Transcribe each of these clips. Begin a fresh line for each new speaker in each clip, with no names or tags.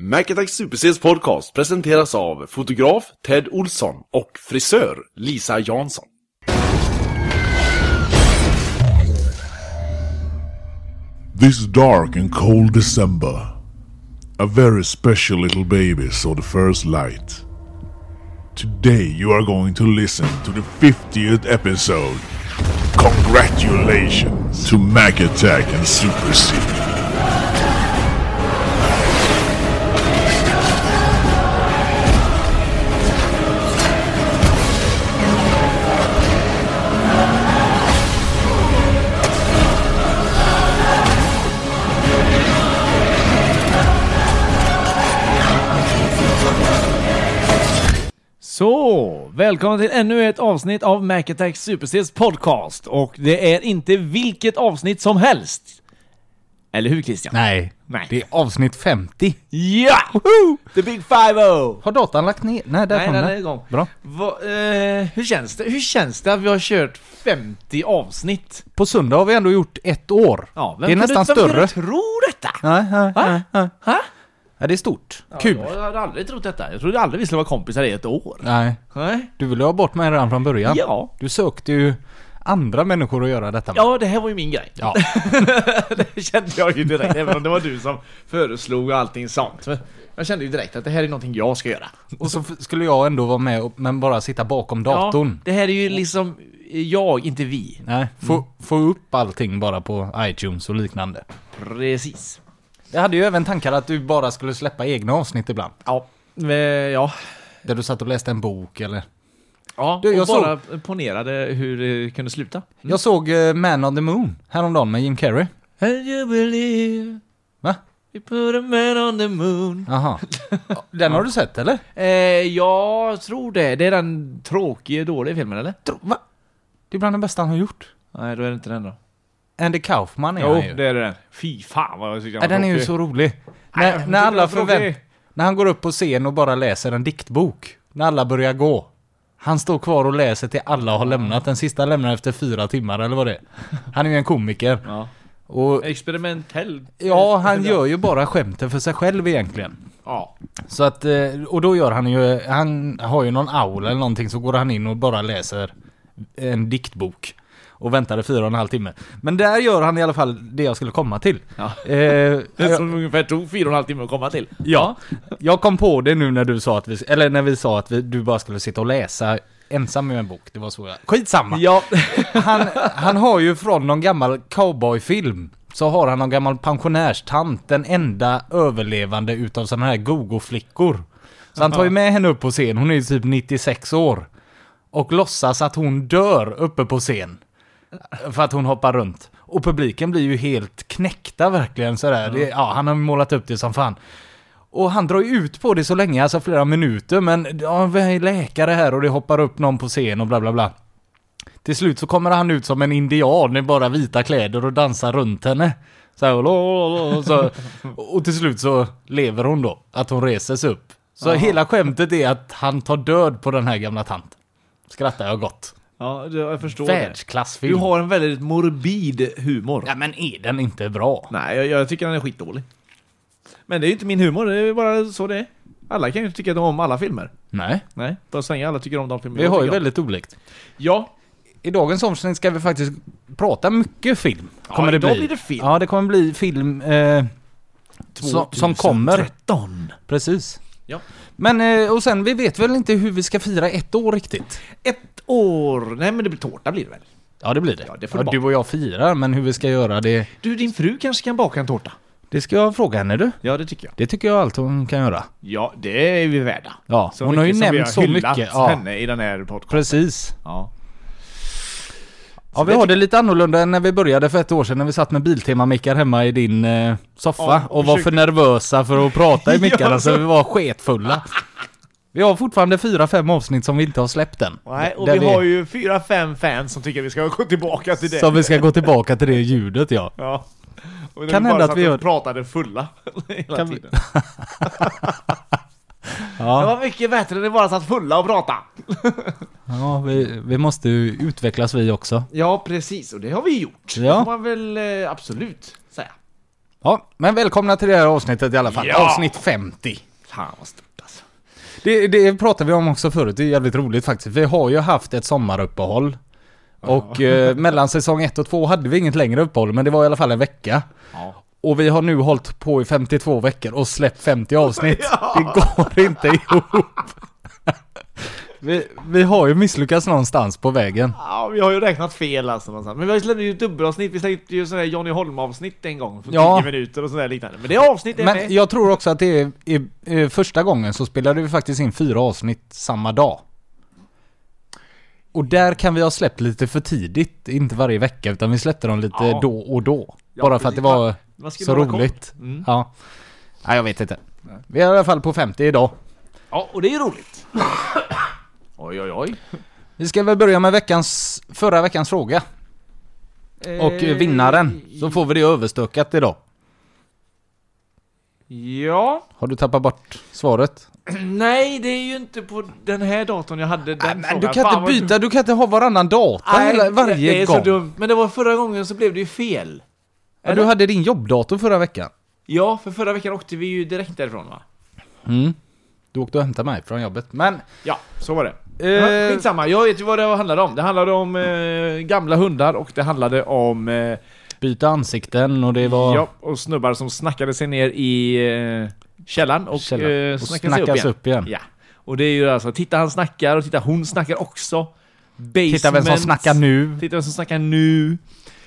Macattack Super podcast presenteras av fotograf Ted Olsson och frisör Lisa Jansson.
This dark and cold December, a very special little baby saw the first light. Today you are going to listen to the 50th episode. Congratulations to Mac Attack and Super C.
välkommen till ännu ett avsnitt av Mac Attack podcast. Och det är inte vilket avsnitt som helst. Eller hur Christian?
Nej,
Nej.
det är avsnitt 50.
Ja! The Big Five-O!
Har datan lagt ner? Nej, där
Nej,
kom
den
den.
är igång.
Bra.
Va, eh, hur, känns det? hur känns det att vi har kört 50 avsnitt?
På söndag har vi ändå gjort ett år.
Ja,
det är nästan
vem
större.
kunde tro detta?
Nej, nej,
Va?
nej, nej.
Ha?
Ja, det är stort. Kul.
Jag hade aldrig trott detta. Jag trodde aldrig vi skulle vara kompisar i ett år.
Nej,
Nej?
du ville ha bort mig redan från början.
Ja.
Du sökte ju andra människor att göra detta med.
Ja, det här var ju min grej.
Ja.
det kände jag ju direkt, även om det var du som föreslog och allting sånt. Jag kände ju direkt att det här är någonting jag ska göra.
Och så skulle jag ändå vara med och, men bara sitta bakom datorn.
Ja, det här är ju liksom jag, inte vi.
Nej, få, få upp allting bara på iTunes och liknande.
Precis.
Jag hade ju även tankar att du bara skulle släppa egna avsnitt ibland.
Ja. Men, ja.
Där du satt och läste en bok eller...
Ja,
Du, jag
och bara ponerade hur det kunde sluta.
Jag såg eh, Man on the Moon häromdagen med Jim Carrey.
And you believe
Va?
you put a man on the moon.
Jaha. Den har du sett eller?
Eh, jag tror det. Det är den tråkiga, dåliga filmen, eller?
Tro, va? Det är bland det bästa han har gjort.
Nej, då är det inte den då.
Andy Kaufman är
Jo,
han ju.
det är det den. Fy fan vad jag tycker
Ja, den är ju så rolig. När, när alla förvänt... När han går upp på scen och bara läser en diktbok. När alla börjar gå. Han står kvar och läser till alla har lämnat. Den sista lämnar efter fyra timmar eller vad det är. Han är ju en komiker.
Ja.
Och
Experimentell.
ja, han gör ju bara skämten för sig själv egentligen.
Ja.
Så att, eh, och då gör han ju, han har ju någon aula eller någonting så går han in och bara läser en diktbok. Och väntar i fyra och en halv timme. Men där gör han i alla fall det jag skulle komma till.
Ja.
Eh,
som ungefär tog fyra och en halv timme att komma till.
ja, jag kom på det nu när du sa att vi, eller när vi sa att vi, du bara skulle sitta och läsa ensam med en bok. Det var så jag, skitsamma!
Ja.
Han, han har ju från någon gammal cowboyfilm så har han någon gammal pensionärstant, den enda överlevande utav sådana här gogo-flickor. Så han tar ju med henne upp på scen, hon är ju typ 96 år. Och låtsas att hon dör uppe på scen. För att hon hoppar runt. Och publiken blir ju helt knäckta verkligen sådär. Det, ja, han har målat upp det som fan. Och han drar ju ut på det så länge, alltså flera minuter, men ja, vi är läkare här och det hoppar upp någon på scen och bla bla bla. Till slut så kommer han ut som en indian i bara vita kläder och dansar runt henne. Så här, och, så, och till slut så lever hon då, att hon reser sig upp. Så hela skämtet är att han tar död på den här gamla tanten. Skrattar jag gott.
Ja, det- jag förstår det.
Världsklassfilm.
Du har en väldigt morbid humor.
Ja men är den inte bra?
Nej, jag, jag tycker den är skitdålig. Men det är ju inte min humor, det är bara så det är. Alla kan ju inte tycka om alla filmer.
Nej.
Nej, bara länge alla tycker om de filmer
Vi
jag
har ju
tycker om.
väldigt olikt.
Ja,
I dagens avsnitt ska vi faktiskt prata mycket film. Kommer det
idag
bli.
blir det film.
Ja, det kommer bli film eh, som, som kommer.
2013.
Precis.
Ja.
Men, eh, och sen, vi vet väl inte hur vi ska fira ett år riktigt?
Ett år. Nej men det blir tårta blir det väl?
Ja, det blir det.
Ja, det får du
du och jag firar, men hur vi ska göra det,
Du, din fru kanske kan baka en tårta?
det ska jag fråga henne du.
Ja, det tycker jag.
Det tycker jag allt hon kan göra.
Ja, det är vi värda.
Ja,
Så
hon har ju nämnt så mycket. Ja,
henne i den här podcasten.
precis.
Ja.
Ja, vi har det lite annorlunda än när vi började för ett år sedan när vi satt med Biltema-mickar hemma i din eh, soffa
Ja,
och,
och
var
försökte-
för nervösa för att prata i mickarna
Ja,
så
så-
vi var sketfulla. Vi har fortfarande fyra, fem avsnitt som vi inte har släppt än.
Nej, och
Där
vi har ju fyra, fem fans som tycker vi ska gå tillbaka till det.
Som vi ska gå tillbaka till det ljudet ja.
Ja. Och
Kan
vi
hända att vi gör-
pratade fulla hela
Kan vi-
tiden. Det
Ja,
var mycket bättre när vi bara satt fulla och pratade.
ja vi, vi måste ju utvecklas vi också.
Ja, precis. Och det har vi gjort.
Ja.
Det får man väl eh, absolut säga.
Ja, men välkomna till det här avsnittet i alla fall.
Ja.
Avsnitt 50.
Fan vad.
Det, det pratade vi om också förut, det är jävligt roligt faktiskt. Vi har ju haft ett sommaruppehåll. Och eh, mellan säsong 1 och 2 hade vi inget längre uppehåll, men det var i alla fall en vecka.
Ja.
Och vi har nu hållit på i 52 veckor och släppt 50 avsnitt. Det går inte ihop. Vi, vi har ju misslyckats någonstans på vägen.
Ja, vi har ju räknat fel alltså någonstans. Men vi har ju dubbelavsnitt, vi släppte ju sådär Johnny Holm-avsnitt en gång för
Ja.
10 minuter och sådär liknande. Men det är avsnitt är
Men
med.
jag tror också att det är, är, är första gången så spelade vi faktiskt in fyra avsnitt samma dag. Och där kan vi ha släppt lite för tidigt, inte varje vecka utan vi släppte dem lite
Ja.
då och då.
Ja,
Bara för att det var så roligt.
Mm.
Ja. Nej jag vet inte. Vi är i alla fall på 50 idag.
Ja, och det är ju roligt. Oj, oj, oj.
Vi ska väl börja med veckans, förra veckans fråga. Och eh, vinnaren. Så får vi det överstökat idag.
Ja.
Har du tappat bort svaret?
Nej, det är ju inte på den här datorn jag hade den
Nej, men
frågan.
du kan
Fan,
inte byta, du kan inte ha varannan data
Nej,
hela, varje
det är
gång.
så dumt. Men det var förra gången så blev det ju fel.
Ja, du hade din jobbdator förra veckan.
Ja, för förra veckan åkte vi ju direkt därifrån va?
Mm. Du åkte och hämtade mig från jobbet. Men...
Ja, så var det.
Eh,
Ja, Skitsamma, jag vet ju vad det handlade om. Det handlade om eh, gamla hundar och det handlade om eh,
byta ansikten och det var...
ja, och snubbar som snackade sig ner i eh, källaren och, eh,
Och
snackade sig upp igen.
upp igen.
Ja. Och det är ju alltså, titta han snackar och titta hon snackar också. Basement.
Titta vem som snackar nu.
Titta vem som snackar nu.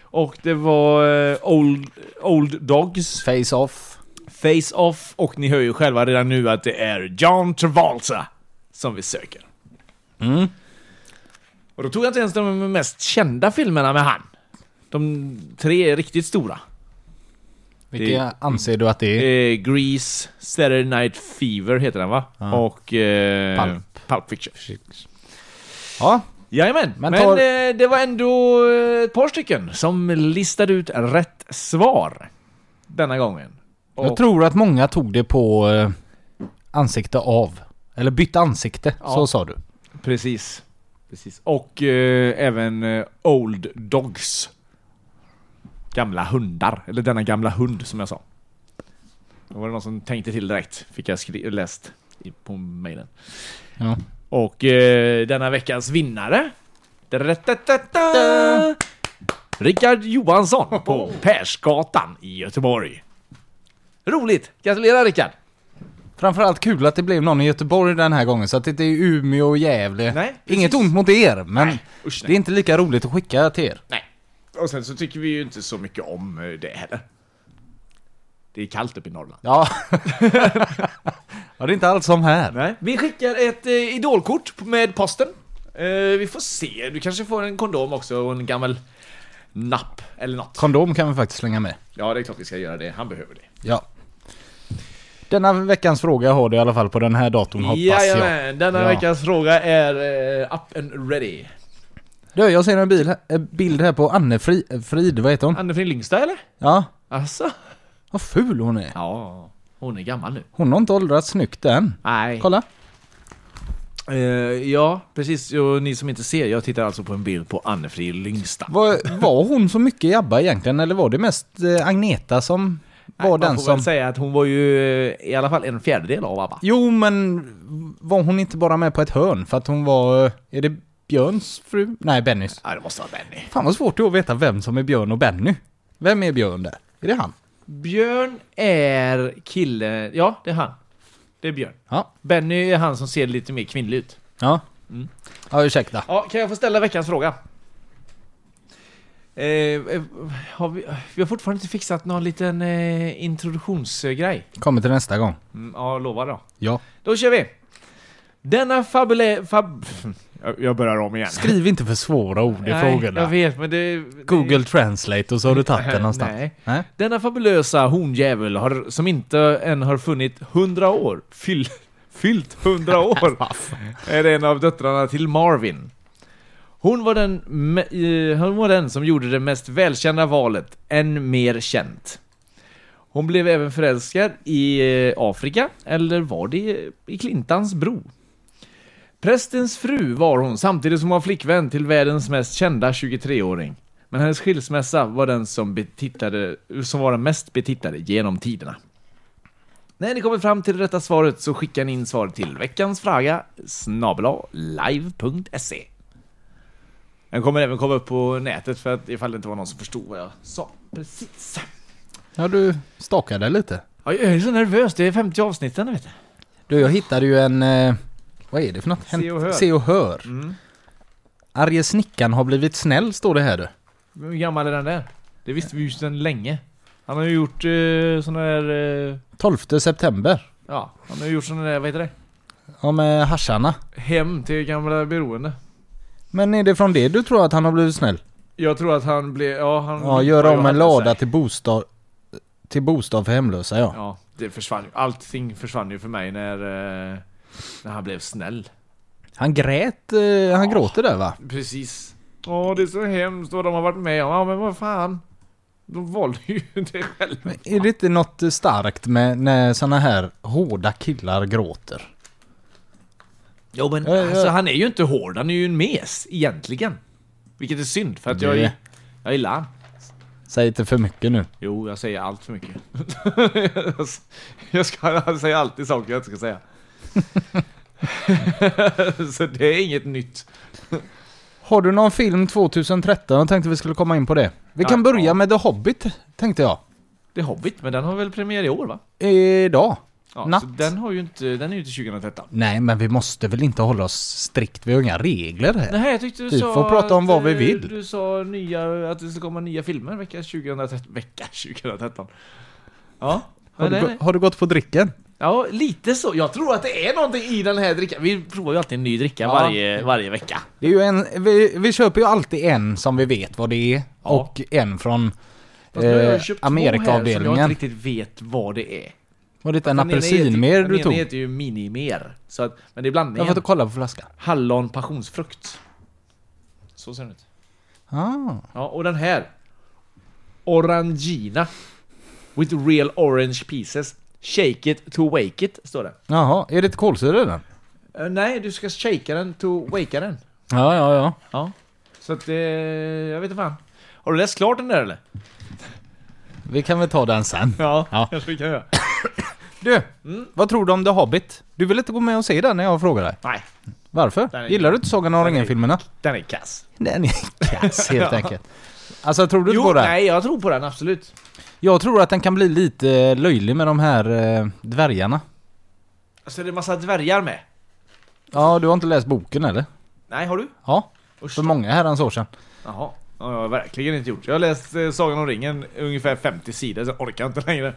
Och det var eh, old, old Dogs,
Face off.
Face Off och ni hör ju själva redan nu att det är John Travolta som vi söker.
Mm.
Och då tog jag inte ens de mest kända filmerna med han. De tre är riktigt stora.
Vilka anser du att det är?
Eh, Grease, Saturday Night Fever heter den va?
Ja.
Och eh,
Pulp.
Pulp Fiction.
Ja,
Jajamän,
Men
men,
tar-
eh, det var ändå eh, ett par stycken som listade ut rätt svar. Denna gången.
jag
Och-
tror att många tog det på eh, ansikte av. Eller bytt ansikte,
Ja.
så sa du.
Precis. Precis. Och eh, även eh, Old Dogs. Gamla hundar. Eller denna gamla hund som jag sa. Då var det någon som tänkte till direkt. Fick jag läst i, på mejlen.
Ja.
Och eh, denna veckans vinnare. Da-da-da-da-da. Rickard Johansson på Persgatan i Göteborg. Roligt! Gratulerar Rickard!
Framförallt kul att det blev någon i Göteborg den här gången, så att det inte är Umeå och Gävle.
Nej, precis.
Inget ont mot er, men
Nej, usch,
det är
nej.
inte lika roligt att skicka till er.
Nej. Och sen så tycker vi ju inte så mycket om eh, det heller. Det är kallt uppe i Norrland.
Ja. ja, det är inte alls som här.
Nej. Vi skickar ett eh, idolkort med posten. Eh, vi får se, du kanske får en kondom också och en gammal napp eller något.
Kondom kan vi faktiskt slänga med.
Ja, det är klart vi ska göra det. Han behöver det.
Ja. Denna veckans fråga har du i alla fall på den här datorn hoppas jag.
Jajamän, denna
Ja.
veckans fråga är eh, up and ready.
Du, jag ser en bil, här- en bild här på Anne Fri, Frid, vad heter hon?
Anne-Frid Lyngstad eller?
Ja,
Alltså?
vad ful hon är.
Ja, hon är gammal nu.
Hon har inte åldrats snyggt än.
Nej.
Kolla.
Eh, ja, precis. Och ni som inte ser, jag tittar alltså på en bild på Anne-Frid Lyngstad.
Var, var hon så mycket i ABBA egentligen, eller var det mest eh, Agneta som var
Man
den
får
som...
väl säga att hon var ju eh, i alla fall en fjärdedel av ABBA.
Jo, men var hon inte bara med på ett hörn för att hon var... eh, Är det Björns fru? Nej, Bennys.
Ja, det måste vara Benny.
Fan vad svårt det är att veta vem som är Björn och Benny. Vem är Björn där? Är det han?
Björn är kille... Ja, det är han. Det är Björn.
Ja.
Benny är han som ser lite mer kvinnlig ut.
Ja.
Mm.
Ja, ursäkta.
Ja, kan jag få ställa veckans fråga? Eh, eh, har vi, vi har fortfarande inte fixat någon liten eh, introduktionsgrej.
Kommer till nästa gång.
Mm, ja, lovar då.
Ja.
Då kör vi! Denna fabule... Fab... Jag- börjar om igen.
Skriv inte för svåra ord i
Nej,
frågorna.
jag vet, men det... det-
Google Translate och så har du tagit den någonstans.
Nej.
Nej.
Denna fabulösa honjävel har, som inte än har funnit 100 år, fyll, fyllt 100 år, är en av döttrarna till Marvin. Hon var, den, eh, hon var den som gjorde det mest välkända valet, än mer känt. Hon blev även förälskad i eh, Afrika, eller var det i Clintans bro? Prästens fru var hon, samtidigt som hon var flickvän till världens mest kända 23-åring. Men hennes skilsmässa var den som, betittade, som var den mest betittade genom tiderna. När ni kommer fram till det rätta svaret så skickar ni in svaret till veckans fråga snabel live.se. Den kommer även komma upp på nätet för att ifall det inte var någon som förstod vad jag sa precis.
Ja, du stakade lite.
Ja, Jag är så nervös, det är 50 avsnitten vet du.
Du, jag hittade ju en... Eh, vad är det för något?
Se och hör.
Se och hör.
Mm.
Arje Snickan har blivit snäll, står det här du.
Hur gammal är den där? Det visste vi ju sedan länge. Han har ju gjort uh, såna där... eh,
12 september.
ja, han har ju gjort såna där, vad heter det?
Ja, med hascharna.
Hem till gamla beroende.
Men är det från det du tror att han har blivit snäll?
Jag tror att han blev, ja han...
Ja, göra om en lada till bostad... Till bostad för hemlösa, ja.
Ja, det försvann. Allting försvann ju för mig när, eh, när han blev snäll.
Han grät, eh, han gråter där va?
Precis. Åh, det är så hemskt vad de har varit med om. Ja, men vad fan. De valde ju det själva.
Är det inte något starkt med när såna här hårda killar gråter?
Jo, men
Ja, ja.
alltså han är ju inte hård. Han är ju en mes, egentligen. Vilket är synd, för att jag,
Det-
jag gillar han.
Säg inte för mycket nu.
Jo, jag säger allt för mycket. jag ska jag säger alltid saker jag inte ska säga. så det är inget nytt.
Har du någon film 2013? Jag tänkte vi skulle komma in på det. Vi kan börja
ja.
med The Hobbit, tänkte jag.
Är Hobbit, men den har väl premiär i år va?
Idag.
Ja,
Natt.
Så den har ju inte, den är ju inte 2013.
Nej, men vi måste väl inte hålla oss strikt, vi har inga regler här.
Nej, jag tyckte du
Vi
sa
får prata om vad vi
eh,
vill.
Du sa nya, att det ska komma nya filmer vecka 2013. Vecka 2013. Ja.
Har, du, gå- har du gått på dricken?
Ja, lite så. Jag tror att det är någonting i den här drickan. Vi provar ju alltid en ny dricka
Ja.
varje, varje vecka.
Det är ju en, vi, vi köper ju alltid en som vi vet vad det är.
Ja.
Och en från eh,
här som jag
Amerikaavdelningen.
inte riktigt vet vad det är.
Var det inte en
Den
apelsinmer du
Den
tog?
heter ju minimer. Så att, men det är
Jag
blandningen.
får inte kolla på flaskan.
Hallon passionsfrukt. Så ser den ut.
Ah.
Ja, och den här. Orangina. With real orange pieces. Shake it to wake it, står det.
Jaha, är det ett kolsyra i den?
Eh, nej, du ska shaka den to wakea den.
Ja, ja, ja.
Ja. Så att, eh, jag vet inte fan. Har du läst klart den där eller?
Vi kan väl ta den sen.
Ja,
Ja.
kanske vi kan göra.
Du,
Mm.
vad tror du om The Hobbit? Du vill inte gå med och se den när jag frågar dig?
Nej,
Varför?
Den är-
Gillar du inte Sagan om
den är-
ringen-filmerna?
den är kass.
Den är kass helt enkelt. Alltså tror du inte
Jo,
på det?
nej, jag tror på den absolut.
Jag tror att den kan bli lite löjlig med de här eh, dvärgarna.
Alltså det är massa dvärgar med.
Ja, du har inte läst boken eller?
Nej, har du?
Ja,
Usch.
för många herrans år sedan.
Jaha. Ja, jag har verkligen inte gjort. Jag har läst eh, Sagan om ringen, ungefär 50 sidor, så jag orkar inte längre.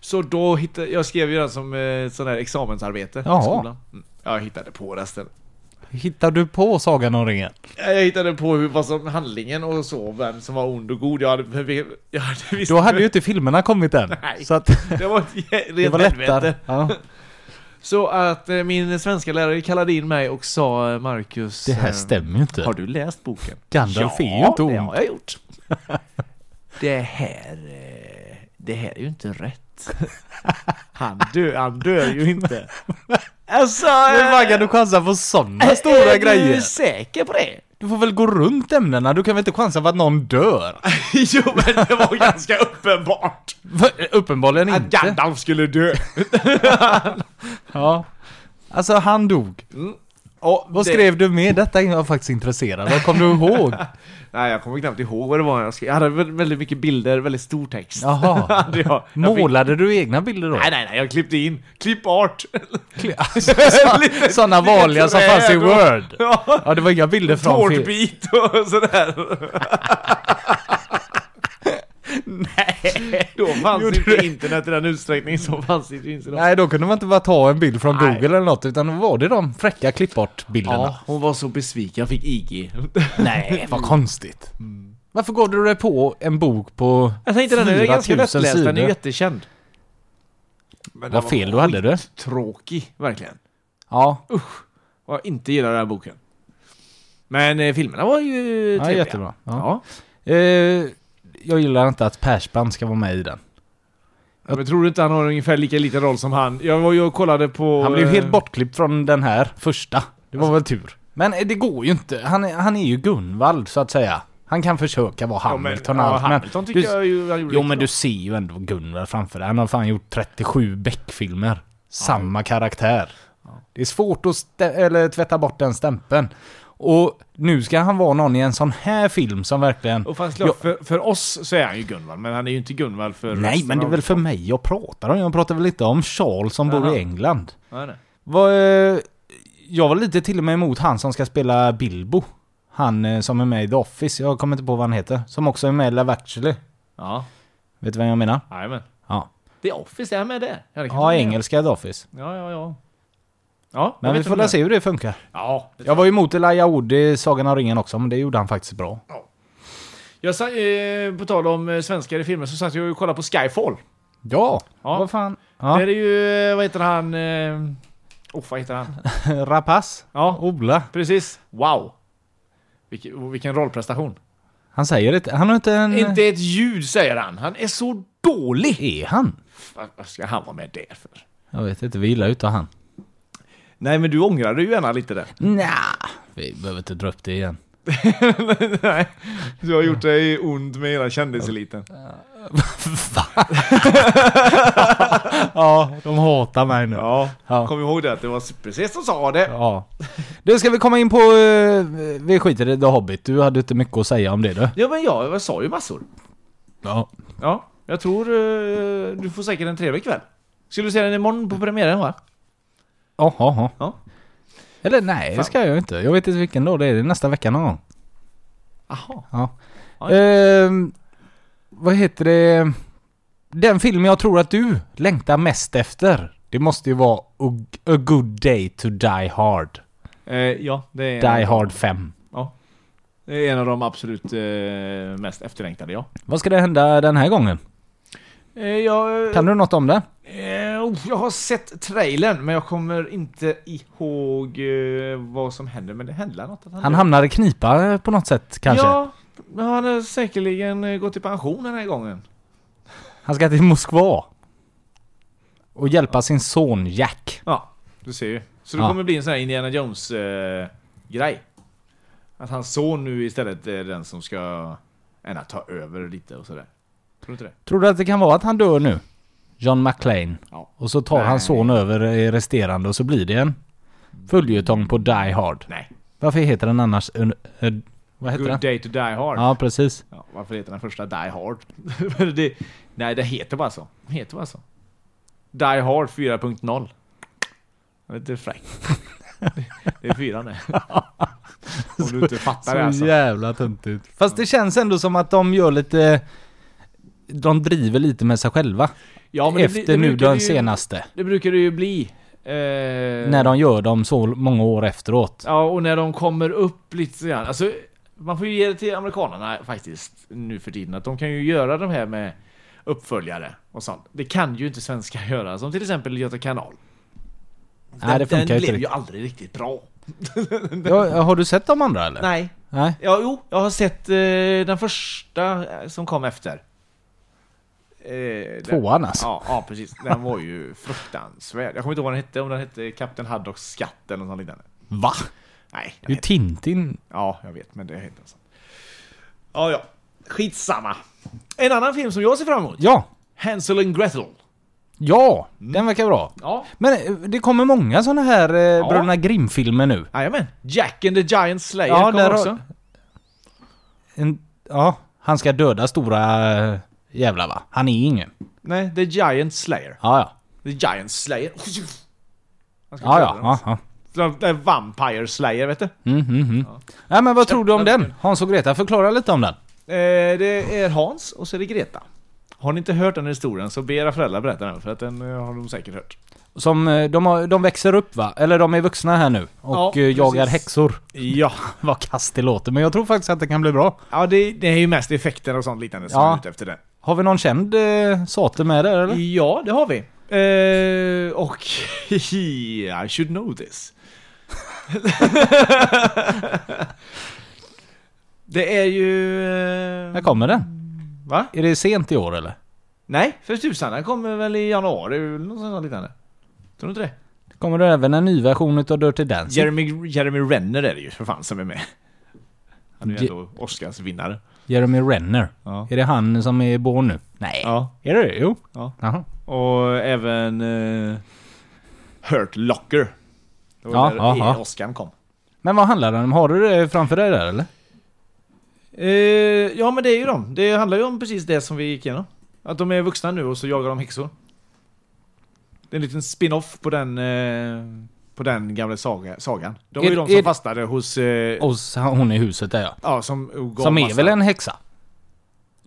Så då hittade, jag skrev ju den som eh, sån här examensarbete
Jaha.
i skolan. Mm. Jag hittade på resten.
Hittar du på Sagan om ringen?
Jag hittade på hur, vad som handlingen och så, vem som var ond och god. Jag hade, jag hade visst,
Då hade ju inte filmerna kommit än.
Nej.
Så att
Det var ett
det var lättare. Ja.
Så att eh, min svenska lärare kallade in mig och sa eh, Marcus
Det här
eh,
stämmer ju inte.
Har du läst boken?
Gandalf är ju inte
det
ond.
har jag gjort. det här... Det här är ju inte rätt. Han dör, han dör ju inte. Alltså...
Hur fan kan du chansa på sådana
är
stora
du
grejer?
säker på det?
Du får väl gå runt ämnena, du kan väl inte chansa på att någon dör?
jo men det var ganska uppenbart.
Uppenbarligen
Att
inte.
Gandalf skulle dö.
Ja. Alltså han dog.
Och
Vad
det-
skrev du med? Detta är jag faktiskt intresserad av. Kom du ihåg?
Nej jag kommer knappt ihåg vad det var jag skrev. Jag hade vä- väldigt mycket bilder, väldigt stor text.
Jaha.
Jag. Jag fick-
Målade du egna bilder då?
Nej nej nej, jag klippte in. Klipp art.
Sådana vanliga som fanns i Word.
Ja.
Ja, det var inga bilder från...
Tårtbit och sådär. Nej, då fanns
Gjorde
inte
det?
internet i den utsträckning som fanns i finns idag.
Nej, då kunde man inte bara ta en bild från
Nej.
Google eller något, utan då var det de fräcka klippartbilderna.
Ja, hon var så besviken. Jag fick IG.
Nej, vad konstigt. Varför gav du dig på en bok på
Jag tänkte den är
4000
ganska lättläst. Den är jättekänd. Men
Vad fel du hade du.
Tråkig, verkligen.
Ja,
Och jag inte gillar den här boken. Men eh, filmerna var ju
ja
trevliga.
jättebra. Ja.
Ja.
Eh, jag gillar inte att Persbrandt ska vara med i den.
Ja, Men tror du inte han har ungefär lika liten roll som han? Jag var ju och kollade på...
Han blev ju helt
eh,
bortklippt från den här första. Det var väl tur. Men eh, det går ju inte. Han är, han är ju Gunvald, så att säga. Han kan försöka vara
Ja, men-
Hamilton
ja,
allt, men...
Hamilton tycker
du,
jag ju han gjorde
Jo men
bra.
du ser ju ändå Gunnar framför dig. Han har fan gjort 37 Beck-filmer. Samma karaktär. Det är svårt att eller tvätta bort den stämpeln. Och nu ska han vara någon i en sån här film som verkligen...
Och fast klart, för, för oss så är han ju Gunvald, men han är ju inte Gunvald för
Nej, men det är väl för mig jag pratar om. Jag pratar väl inte om Charles som bor
Jaha.
i England.
Nej.
Vad, eh, jag var lite till och med emot han som ska spela Bilbo. Han eh, som är med i The Office. Jag kommer inte på vad han heter. Som också är med i Love actually.
Ja,
Vet du vad jag menar?
jajamän.
Ja.
The Office, är han med? Ja, det
Ja, engelska The Office.
Ja, ja, ja. Ja,
Men vi får
inte
väl se hur det funkar.
Ja, det
Jag var ju emot Elijah Wood i Sagan om ringen också, men det gjorde han faktiskt bra.
Jag sa, eh, på tal om eh, svenskar i filmer så satt jag och kollade på Skyfall.
Ja,
Ja.
vad fan.
Där
Ja.
är ju, eh, vad heter han? Eh, oh, vad heter han?
Rapace.
Ja,
Ola.
precis. Wow! Vilken, vilken rollprestation.
Han säger inte, han har inte en...
Inte ett ljud säger han. Han är så dålig!
Är han?
Vad ska han vara med där för?
Jag vet inte, vi gillar utav han.
Nej, men du ångrar dig ju gärna lite där.
Nja, vi behöver inte dra upp det igen.
Nej, du har gjort dig ond med hela kändiseliten.
Ja, de hatar mig nu.
Ja,
Ja.
kom ihåg det att det var Super som sa det.
Ja. Du, ska vi komma in på... eh, vi skiter i The Hobbit. Du hade inte mycket att säga om det du.
Ja, men jag, jag sa ju massor.
Ja.
Ja, jag tror eh, du får säkert en trevlig kväll. Skulle du se den imorgon på premiären va?
Jaha, ja.
Ja.
Eller nej, det
Fan.
ska jag inte. Jag vet inte vilken dag det är. Det är nästa vecka någon gång.
Jaha.
Ja.
Ja.
Ehm, vad heter det? Den film jag tror att du längtar mest efter. Det måste ju vara A, Good Day to Die Hard.
Eh, ja, det är,
Die Hard 5.
det är en av de absolut eh, mest efterlängtade, ja.
Vad ska det hända den här gången?
Eh, jag,
Kan du något om det?
Eh, oh, jag har sett trailern, men jag kommer inte ihåg eh, vad som händer. Men det händer något. Att
Han hamnar i knipa på något sätt kanske?
Ja, men han har säkerligen eh, gått i pension den här gången.
Han ska till Moskva. Och hjälpa sin son Jack.
Ja, du ser ju. Så det
Ja.
kommer bli en sån här Indiana Jones-grej. att hans son nu istället är den som ska ena ta över lite och sådär. Tror du inte det?
Tror du att det kan vara att han dör nu? John McClane.
Ja.
Och så tar
Nej.
hans son över i resterande och så blir det en följetong på Die Hard.
Nej.
Varför heter den annars... Uh, uh, vad heter
Good
den?
Day to Die Hard.
Ja, precis.
Ja, varför heter den första Die Hard? Det, nej, det heter bara så. Det heter bara så. Die Hard 4.0. Jag vet inte, fräckt. Det är fyran det. Om du inte fattar det
Så
alltså.
jävla töntigt. Fast det känns ändå som att de gör lite... De driver lite med sig själva.
Ja, men
efter
det
nu den
ju-
senaste.
Det brukar det ju bli. Eh,
När de gör dem så många år efteråt.
Ja, och när de kommer upp lite grann. Alltså, man får ju ge det till amerikanerna faktiskt nu för tiden. Att de kan ju göra de här med uppföljare och sånt. Det kan ju inte svenskar göra. Som till exempel Göta kanal.
Nej, det funkar
den
ju
blev
inte
ju aldrig riktigt bra.
Ja, har du sett de andra eller?
Nej.
Nej.
Ja, jo, jag har sett eh, den första som kom efter. Eh,
Tvåan alltså.
Ja, ja, precis. Den var ju fruktansvärd. Jag kommer inte ihåg vad den hette. Om den hette Kapten Haddocks skatt eller något sånt liknande.
Va?
Nej,
Det är ju
hette
Tintin.
Ja, jag vet, men det heter så. Ja, ja. Skitsamma. En annan film som jag ser fram emot.
Ja.
Hansel and Gretel.
Ja,
Mm.
den verkar bra.
Ja.
Men eh, det kommer många såna här eh,
Ja.
Bröderna Grimm-filmer nu.
Jajamän. Jack and the Giant Slayer
Ja,
kommer också.
En, ja, han ska döda stora eh, jävlar va? Han är ingen.
Nej, The Giant Slayer.
Ja, ja.
The Giant Slayer. Han ska
Ja, ja.
Det är Vampire Slayer, vet du.
Mm, mm, mm. Ja, men vad tror du om den? Hans och Greta, förklara lite om den.
Eh, det är Hans och så är det Greta. Har ni inte hört den historien så be era föräldrar berätta den, för att den eh, har de säkert hört.
Som, eh, de, har, de växer upp va? Eller de är vuxna här nu. Och eh, jagar
precis.
häxor.
Ja.
Vad kast det låter, men jag tror faktiskt att det kan bli bra.
Ja, det, det är ju mest effekter och sånt liknande som
Ja.
är ute efter det.
Har vi någon känd eh, sate med där eller?
Ja, det har vi. Eh, och I should know this. det är ju... eh,
När kommer den?
Va?
Är det sent i år eller?
Nej, för tusan. Den kommer väl i januari eller något sånt liknande. Tror du inte det?
Kommer det även en ny version utav Dirty Dancing?
Jeremy, Jeremy Renner är det ju för fan som är med. Han är ju ändå Oscarsvinnare.
Jeremy Renner.
Ja.
Är det han som är Born nu? Nej.
Ja.
Är det det? Jo.
Ja.
Jaha.
Och även uh, Hurt Locker. Det var
Ja,
där
ja, ja.
Oscarn kom.
Men vad handlar den om? Har du det framför dig där eller?
Eh, ja men det är ju de. Det handlar ju om precis det som vi gick igenom. Att de är vuxna nu och så jagar de häxor. Det är en liten spin-off på den, eh, på den gamla saga, sagan. De var
Är-
ju de som
det-
fastnade hos... Eh,
så- hon i huset där ja.
ja, som gav
Som är
massa-
väl en häxa?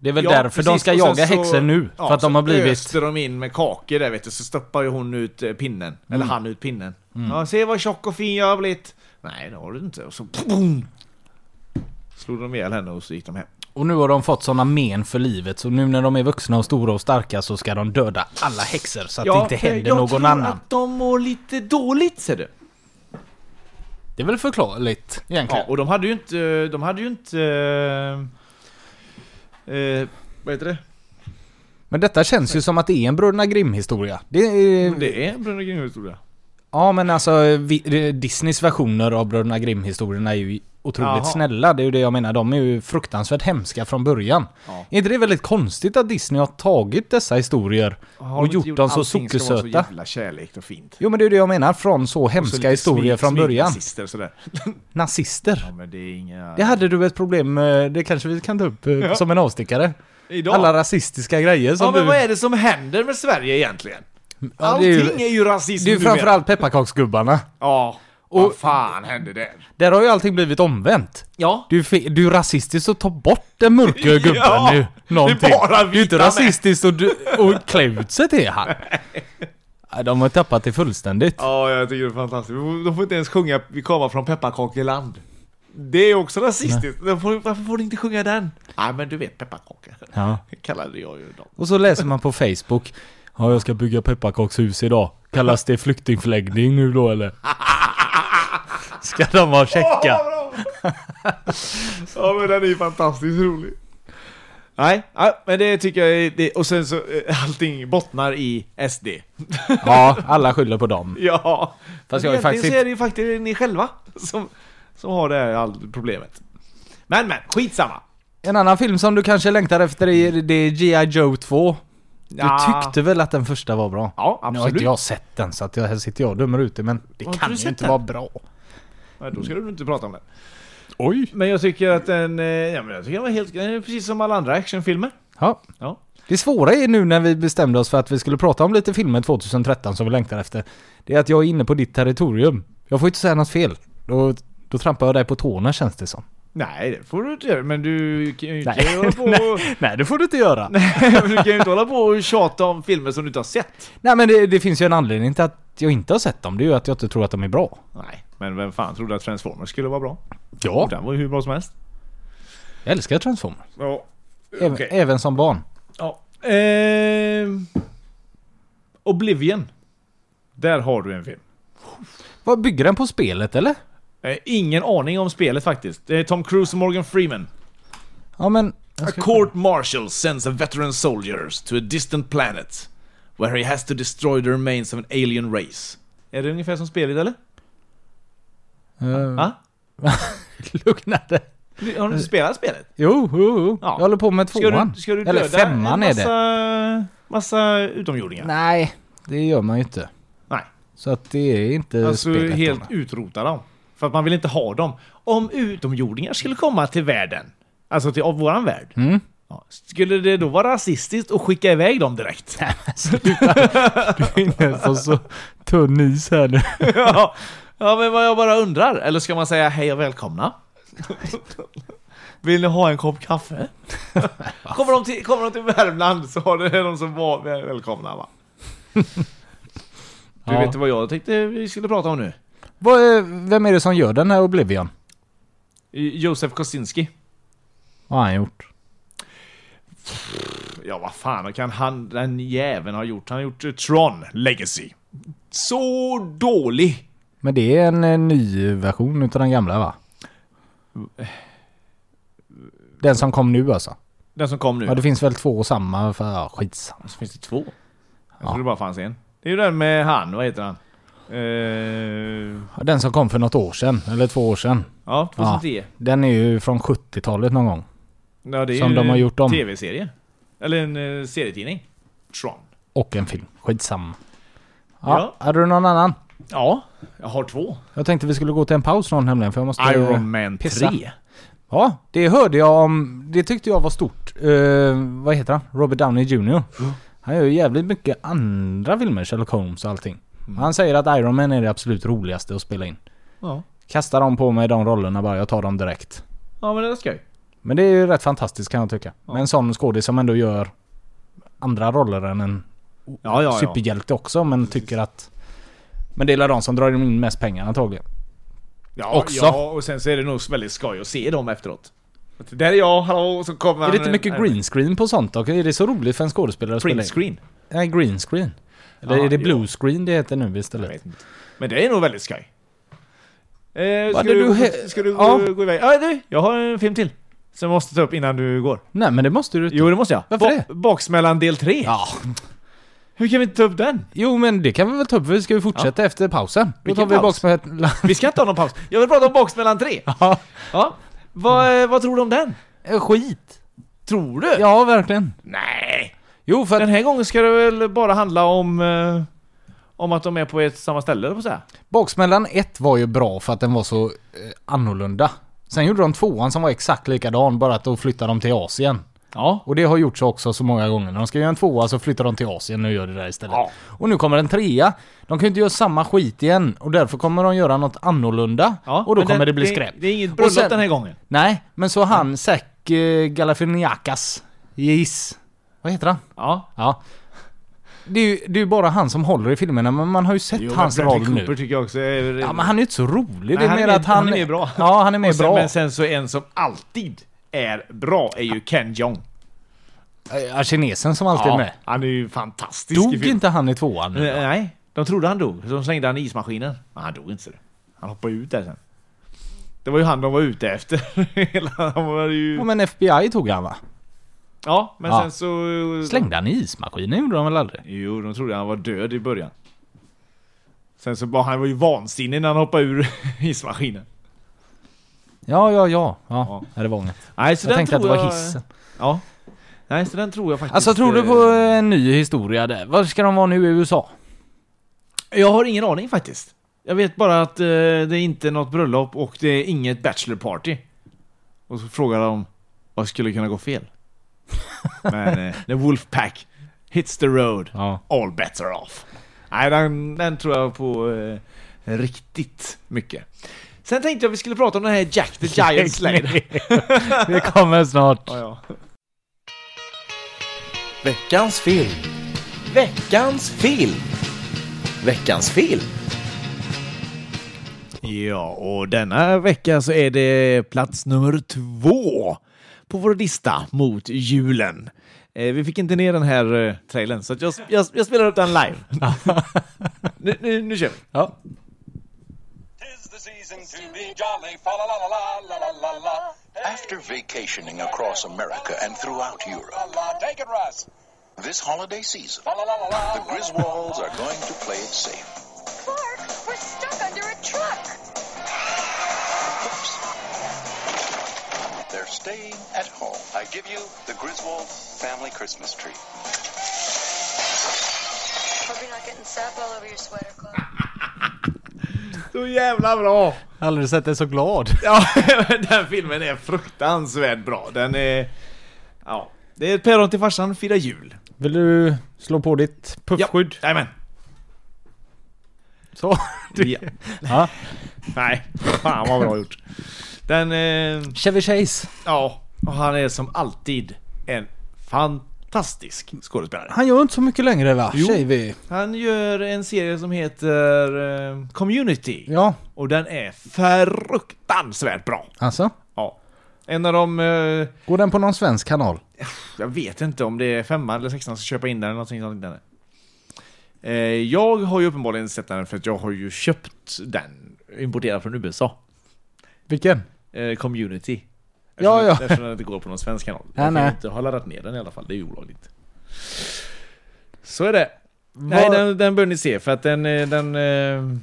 Det är väl
Ja,
därför de
precis.
ska
Och sen
jaga
så-
häxor nu.
ja,
för att de
så
har blivit...
öste de in med kakor där vet du, så stoppar ju hon ut eh, pinnen. Eller han ut pinnen. Ja, se vad tjock och fin jag har blivit. Nej, det har du inte. Och så... Boom! Slog de ihjäl henne och så gick de hem.
Och nu har de fått såna men för livet. Så nu när de är vuxna och stora och starka så ska de döda alla häxor. Så att det inte händer
jag
någon
tror
annan.
att de mår lite dåligt ser du.
Det är väl förklarligt egentligen.
Ja, och de hade ju inte... De hade ju inte... Eh, eh, vad heter det?
Men detta känns ju som att det är en Bröderna Grimm historia. Det är...
Det är en Bröderna Grimm-historia.
Ja men alltså vi, Disneys versioner av Bröderna Grimm historierna är ju otroligt
Jaha.
snälla. Det är ju det jag menar. De är ju fruktansvärt hemska från början.
Ja.
Är inte det väldigt konstigt att Disney har tagit dessa historier och gjort
inte
dem så
allting ska vara
sockersöta?
så jävla kärlek och fint.
Jo men det är det jag menar. Från så
så
hemska
lite
historier
smink-
från början.
sminknazister och sådär.
Nazister.
Ja men det är inga...
Det hade du ett problem med, det kanske vi kan ta upp eh,
Ja.
som en avstickare.
Idag?
Alla rasistiska grejer som
ja men
du...
vad är det som händer med Sverige egentligen?
Ja, det är
Allting
ju-
är ju rasism
Det är ju framförallt pepparkaksgubbarna.
Ja.
Och-
vad fan hände där?
Där har ju allting blivit omvänt.
Ja.
Du är, du är rasistisk att ta bort den mörka gubben
Ja,
nu. Någonting.
det är bara
du är inte rasistisk du, och klä ut sig till han. Nej, De har tappat det fullständigt.
Ja, jag tycker det är fantastiskt. De får inte ens sjunga Vi kommer från pepparkakeland. Det är också rasistiskt. Får, varför får de inte sjunga den? Nej, men du vet pepparkakor.
Ja.
Kallade jag ju dem.
Och så läser man på Facebook. Ja, jag ska bygga pepparkakshus idag. Kallas det flyktingförläggning nu då eller? Ska de vara checka?
ja, men den är ju fantastiskt rolig. Nej, ja, men det tycker jag är, det, och sen så eh, allting bottnar i SD.
Ja, alla skyller på dem.
Ja.
Fast jag är faktiskt
så är det ju faktiskt ni själva som, som har det här problemet. Men men, skitsamma.
En annan film som du kanske längtar efter är, det är G.I. Joe 2. Du
Ja.
tyckte väl att den första var bra?
Ja,
Nu har
absolut.
inte jag sett den så att jag, här sitter jag och dömer ut det men det kan ju inte
den?
vara bra.
Nej, då ska du inte prata om det.
Oj!
Men jag tycker att den, eh, ja men jag tycker den var helt, den är precis som alla andra actionfilmer.
Ja.
Ja.
Det svåra är nu när vi bestämde oss för att vi skulle prata om lite filmer 2013 som vi längtar efter. Det är att jag är inne på ditt territorium. Jag får inte säga något fel. Då, då trampar jag dig på tårna känns det som.
Nej, det får du inte göra, men du kan ju inte
Nej.
hålla på
Nej, nej det får du inte göra. Nej,
du kan ju inte hålla på och tjata om filmer som du inte har sett.
men det, det finns ju en anledning till att jag inte har sett dem. Det är ju att jag inte tror att de är bra.
Nej, men vem fan trodde att Transformers skulle vara bra?
Ja,
Och den var ju hur bra som helst.
jag älskar Transformers.
Ja.
Även,
Okej.
även som barn.
Ja. Ehm... Oblivion. Där har du en film.
Vad bygger den på spelet eller?
Eh, ingen aning om spelet faktiskt. Det är Tom Cruise och Morgan Freeman.
Ja men...
A court marshal sends a veteran soldiers to a distant planet where he has to destroy the remains of an alien race. Är det ungefär som spelet eller?
Uh,
Va?
Lugna dig.
Har du inte spelat spelet?
Jo, jo, jo.
Ja.
Jag håller på med
Ska
tvåan.
du, ska du
Eller femman
en
är det.
massa, massa utomjordingar?
Nej, det gör man ju inte.
Nej.
Så att det är inte
Alltså
spelet.
helt
då.
utrota dem. För att man vill inte ha dem. Om utomjordingar skulle komma till världen, alltså till av våran värld,
Mm.
ja, skulle det då vara rasistiskt att skicka iväg dem direkt?
Du är inne på så tunn is här nu.
ja. Ja, men vad jag bara undrar. Eller ska man säga hej och välkomna? Vill ni ha en kopp kaffe? kommer, de till, kommer de till Värmland så har det är de som var väl- välkomna va? Du
Ja.
vet vad jag tänkte vi skulle prata om nu?
Vad är, vem är det som gör den här Oblivion?
Josef Kosinski.
Vad har han gjort?
Ja, vad fan kan han, den jäveln ha gjort? Han har gjort eh, Tron Legacy. Så dålig!
Men det är en, eh, ny version utav den gamla va? Den som kom nu alltså?
Den som kom nu.
Ja det finns väl två samma för, ja skitsamma.
Så finns det två. Jag
Ja.
tror det bara fanns en. Det är ju den med han, vad heter han? Eh,
Den som kom för något år sedan, eller två år sedan.
ja, 2010.
Den är ju från 70-talet någon gång.
Ja, det är
Som
ju
de har gjort om.
tv-serie. Eller en uh, serietidning. Tron.
Och en film. Skitsamma. Ja,
Ja.
hade du någon annan?
Ja, jag har två.
Jag tänkte vi skulle gå till en paus någon nämligen för jag måste...
Iron Man
pissa.
3.
Ja, det hörde jag om. Det tyckte jag var stort. Eh, vad heter han? Robert Downey Jr. Han gör ju jävligt mycket andra filmer, Sherlock Holmes och allting. Han säger att Iron Man är det absolut roligaste att spela in.
Ja.
Kasta dem på mig de rollerna bara, jag tar dem direkt.
ja, men det är skoj.
Men det är ju rätt fantastiskt kan jag tycka. Med en sån skådis som ändå gör andra roller än en
Ja, ja, ja.
superhjälte också men tycker att... Men det är de som drar in mest pengar antagligen.
Ja,
också.
Ja, och sen så är det nog väldigt skoj att se dem efteråt. Där är jag, hallå, så kommer
Är det inte mycket green screen på sånt då? Är det så roligt för en skådespelare att spela
Print
in?
screen?
Nej, green screen. Eller
Ja,
är det
jo.
blue screen det heter nu
Jag
istället?
vet inte. Men det är nog väldigt skoj. Eh, ska du,
du
ska du
Ja.
gå, iväg? Ja, du, jag har en film till. Som jag måste ta upp innan du går.
Nej men det måste du inte.
Jo, det måste jag.
Varför det?
Baksmällan del 3.
Ja.
Hur kan vi inte ta upp den?
Jo men det kan vi väl ta upp för vi ska ju fortsätta efter pausen. Då
Vilken
tar vi
paus?
baksmällan.
Vi ska inte ha någon paus. Jag vill prata om Baksmällan 3.
Ja.
Ja. Vad, eh, vad tror du om den?
Eh, Skit.
Tror du?
Ja verkligen.
Nej.
Jo för att
Den här gången ska det väl bara handla om... Eh, om att de är på ett samma ställe, eller på så här.
Baksmällan 1 var ju bra för att den var så eh, annorlunda. Sen gjorde de tvåan som var exakt likadan, bara att då flyttade de till Asien.
Ja.
Och det har gjorts också så många gånger. När de ska göra en tvåa så flyttar de till Asien och gör det där istället.
Ja.
Och nu kommer en trea. De kan ju inte göra samma skit igen och därför kommer de göra något annorlunda.
ja
och då kommer
den-
det bli skräp.
Det, det är inget bröllop
sen-
den här gången.
Nej, men så han Zack eh, Galifianakis. Yes. Vad heter han?
Ja.
Ja. Det är ju det är ju bara han som håller i filmerna, men man har ju sett
Jo,
hans
men
roll
Cooper
nu.
tycker jag också är...
Ja, men han är ju inte så rolig.
Nej,
det är
han
mer
är-
att han...
han är mer bra.
Ja, han är mer
Och sen,
bra.
Men sen så en som alltid är bra är ju Ken Jeong.
Ja, kinesen som alltid är med.
han är ju fantastisk
Dog inte han i tvåan?
Eh, Nej, de trodde han dog. Så de slängde han i ismaskinen. Men han dog inte. så. Han hoppade ut där sen. Det var ju han de var ute efter. Han var ju...
Ja, men FBI tog han va?
Ja, men
Ja.
sen så...
Slängde han i ismaskinen gjorde de väl aldrig?
Jo, de trodde han var död i början. Sen så var han var ju vansinnig när han hoppade ur ismaskinen.
Ja, ja, ja. Ja,
Ja.
Det var inget.
Nej, så
Jag
den
tänkte att det var
jag-
hissen.
Ja. Nej, så den tror jag faktiskt...
Alltså tror du
eh,
på en ny historia där? Var ska de vara nu i USA?
Jag har ingen aning faktiskt. Jag vet bara att eh, det är inte något bröllop och det är inget bachelor party. Och så frågar de vad skulle kunna gå fel? Men eh, när Wolfpack hits the road,
Ja.
all bets are off. Nej, den, den tror jag på eh, riktigt mycket. Sen tänkte jag vi skulle prata om den här Jack the Giant Slayer.
Det kommer snart.
ja, ja.
Veckans film. Veckans film. Veckans film.
Ja, och denna vecka så är det plats nummer två på vår lista mot julen. Eh, vi fick inte ner den här eh, trailern, så jag, jag, jag spelar upp den live. nu, nu, nu kör vi.
Ja.
the season to be jolly. Fa la la la la la la la.
After vacationing across America and throughout Europe,
take it, Russ.
This holiday season, the Griswolds are going to play it safe.
Clark, we're stuck under a truck.
Oops. They're staying at home.
I give you the Griswold family Christmas tree.
Hope you're not getting sap all over your sweater, Clark.
Så jävla bra!
Aldrig sett dig så glad.
Ja, den filmen är fruktansvärt bra. Den är... Ja. Det är ett päron till farsan firar jul.
Vill du slå på ditt puffskydd?
Ja, Jajamän.
Så.
Ja.
Ja.
Nej, fan vad bra gjort. Den... Eh,
Chevy Chase.
ja, och han är som alltid en fantastisk skådespelare.
Han gör inte så mycket längre va?
Jo.
Chevy.
Han gör en serie som heter eh, Community.
Ja.
Och den är fruktansvärt bra.
Alltså?
Ja. En av de... Eh,
Går den på någon svensk kanal?
jag vet inte om det är femman eller sexan som ska köpa in den eller någonting sånt. Där. Eh, jag har ju uppenbarligen sett den för att jag har ju köpt den importerad från USA.
Vilken?
Eh, community.
Ja, ja.
Eftersom den inte går på någon svensk kanal.
Ja,
jag
nej.
inte ha laddat ner den i alla fall, det är ju olagligt. Så är det. Nej,
Vad-
den, den bör ni se för att den... eh, den eh,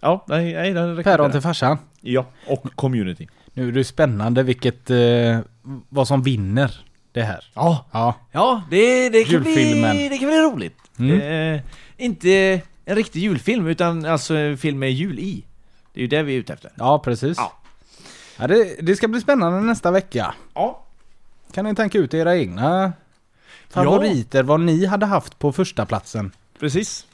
ja, nej, nej, den
Päron till farsan.
Ja, och community.
Nu är det spännande vilket, eh, vad som vinner det här.
Ja,
Ja.
ja det, det, kan bli, det kan bli roligt.
Mm.
Eh, inte en riktig julfilm, utan alltså en film med jul i. Det är ju det vi är ute efter.
Ja, precis.
Ja.
Ja, det, det ska bli spännande nästa vecka.
Ja.
Kan ni tänka ut era egna favoriter, vad ni hade haft på första platsen.
Precis.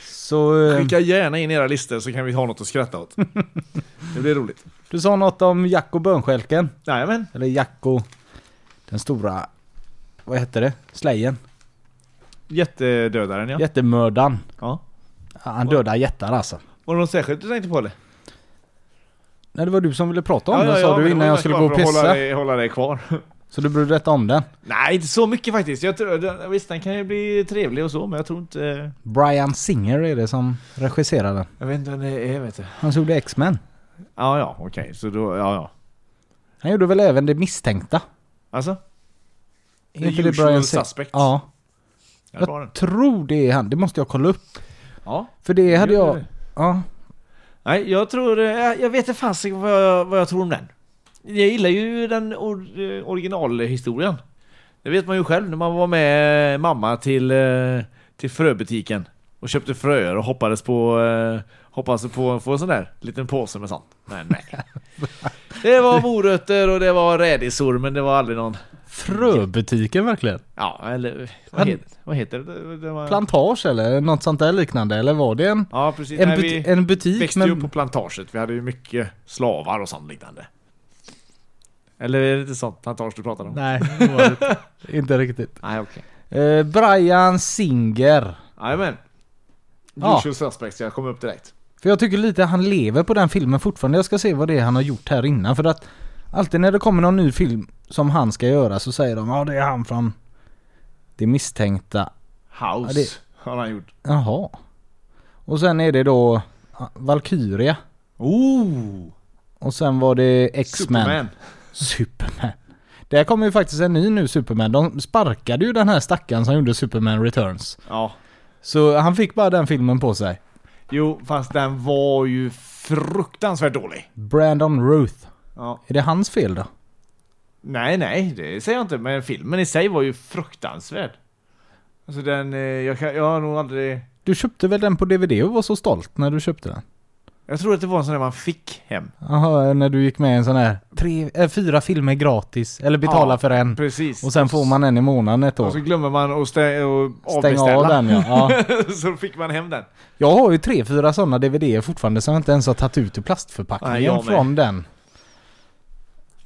Så eh,
Skicka gärna in era listor så kan vi ha något att skratta åt. det blir roligt.
du sa något om Jack och bönstjälken.
Jajamän.
Eller Jack och den stora, vad heter det? Slejen.
Jättedödaren ja.
Jättemördaren.
Ja,
Han dödar jättar alltså.
Var det något särskilt du tänkte på eller?
Nej det var du som ville prata om den sa du innan jag skulle gå och pissa.
Hålla dig, hålla dig kvar.
Så du borde berätta om den.
Nej, inte så mycket faktiskt. Jag tror, visst, den kan ju bli trevlig och så, men jag tror inte...
Brian Singer är det som regisserar den.
Jag vet inte vem det är, vet du.
Han som gjorde X-Men.
Ja, ja, okej. Så då, ja, ja.
Han gjorde väl även Det misstänkta?
Alltså?
Är inte det Brian?
Suspects.
Ja. Jag tror det är han. Det måste jag kolla upp.
Ja.
För det hade jag...
det.
Ja.
Nej, jag tror... eh, Jag, jag vet inte fasiken vad jag, vad jag tror om den. Jag gillar ju den or, eh, originalhistorien. Det vet man ju själv när man var med mamma till, eh, till fröbutiken och köpte fröer och hoppades på, eh, hoppades på att få en sån där liten påse med sånt. Men nej. Det var morötter och det var rädisor men det var aldrig någon...
Fröbutiken verkligen.
Ja, eller vad
Men-
heter, vad heter det? det var...
Plantage eller något sånt där liknande? Eller var det en,
Ja, precis.
en,
Nej, vi
en butik?
växte ju upp på plantaget. Vi hade ju mycket slavar och sånt liknande. Eller är det inte sånt plantage du pratar om?
Nej, inte. riktigt.
Nej, okej.
Eh, Brian Singer.
Jajamän.
Ja.
Usual suspects, jag kommer upp direkt.
För jag tycker lite han lever på den filmen fortfarande. Jag ska se vad det är han har gjort här innan. För att alltid när det kommer någon ny film som han ska göra så säger de ja det är han från Det misstänkta.
House
Ja, det-
har han gjort.
Jaha. Och sen är det då ah, Valkyria.
Oh!
Och sen var det X-Men.
Superman.
Superman. Där kommer ju faktiskt en ny nu Superman. De sparkade ju den här stackaren som gjorde Superman Returns.
Ja.
Så han fick bara den filmen på sig.
Jo, fast den var ju fruktansvärt dålig.
Brandon Ruth.
Ja.
Är det hans fel då?
Nej, nej, det säger jag inte. Men filmen i sig var ju fruktansvärd. Alltså den, eh, jag, kan, jag har nog aldrig...
Du köpte väl den på DVD och var så stolt när du köpte den?
Jag tror att det var en sån där man fick hem.
Jaha, när du gick med en sån här tre, äh, fyra filmer gratis. Eller betala
Ja,
för en.
Precis.
Och sen får man en i månaden ett
Och så
år.
glömmer man att stä- och
Stänga av den ja. ja.
så fick man hem den.
Jag har ju tre, fyra sådana DVD fortfarande som jag inte ens har tagit ut ur
Nej,
plastförpackningen
med.
från den.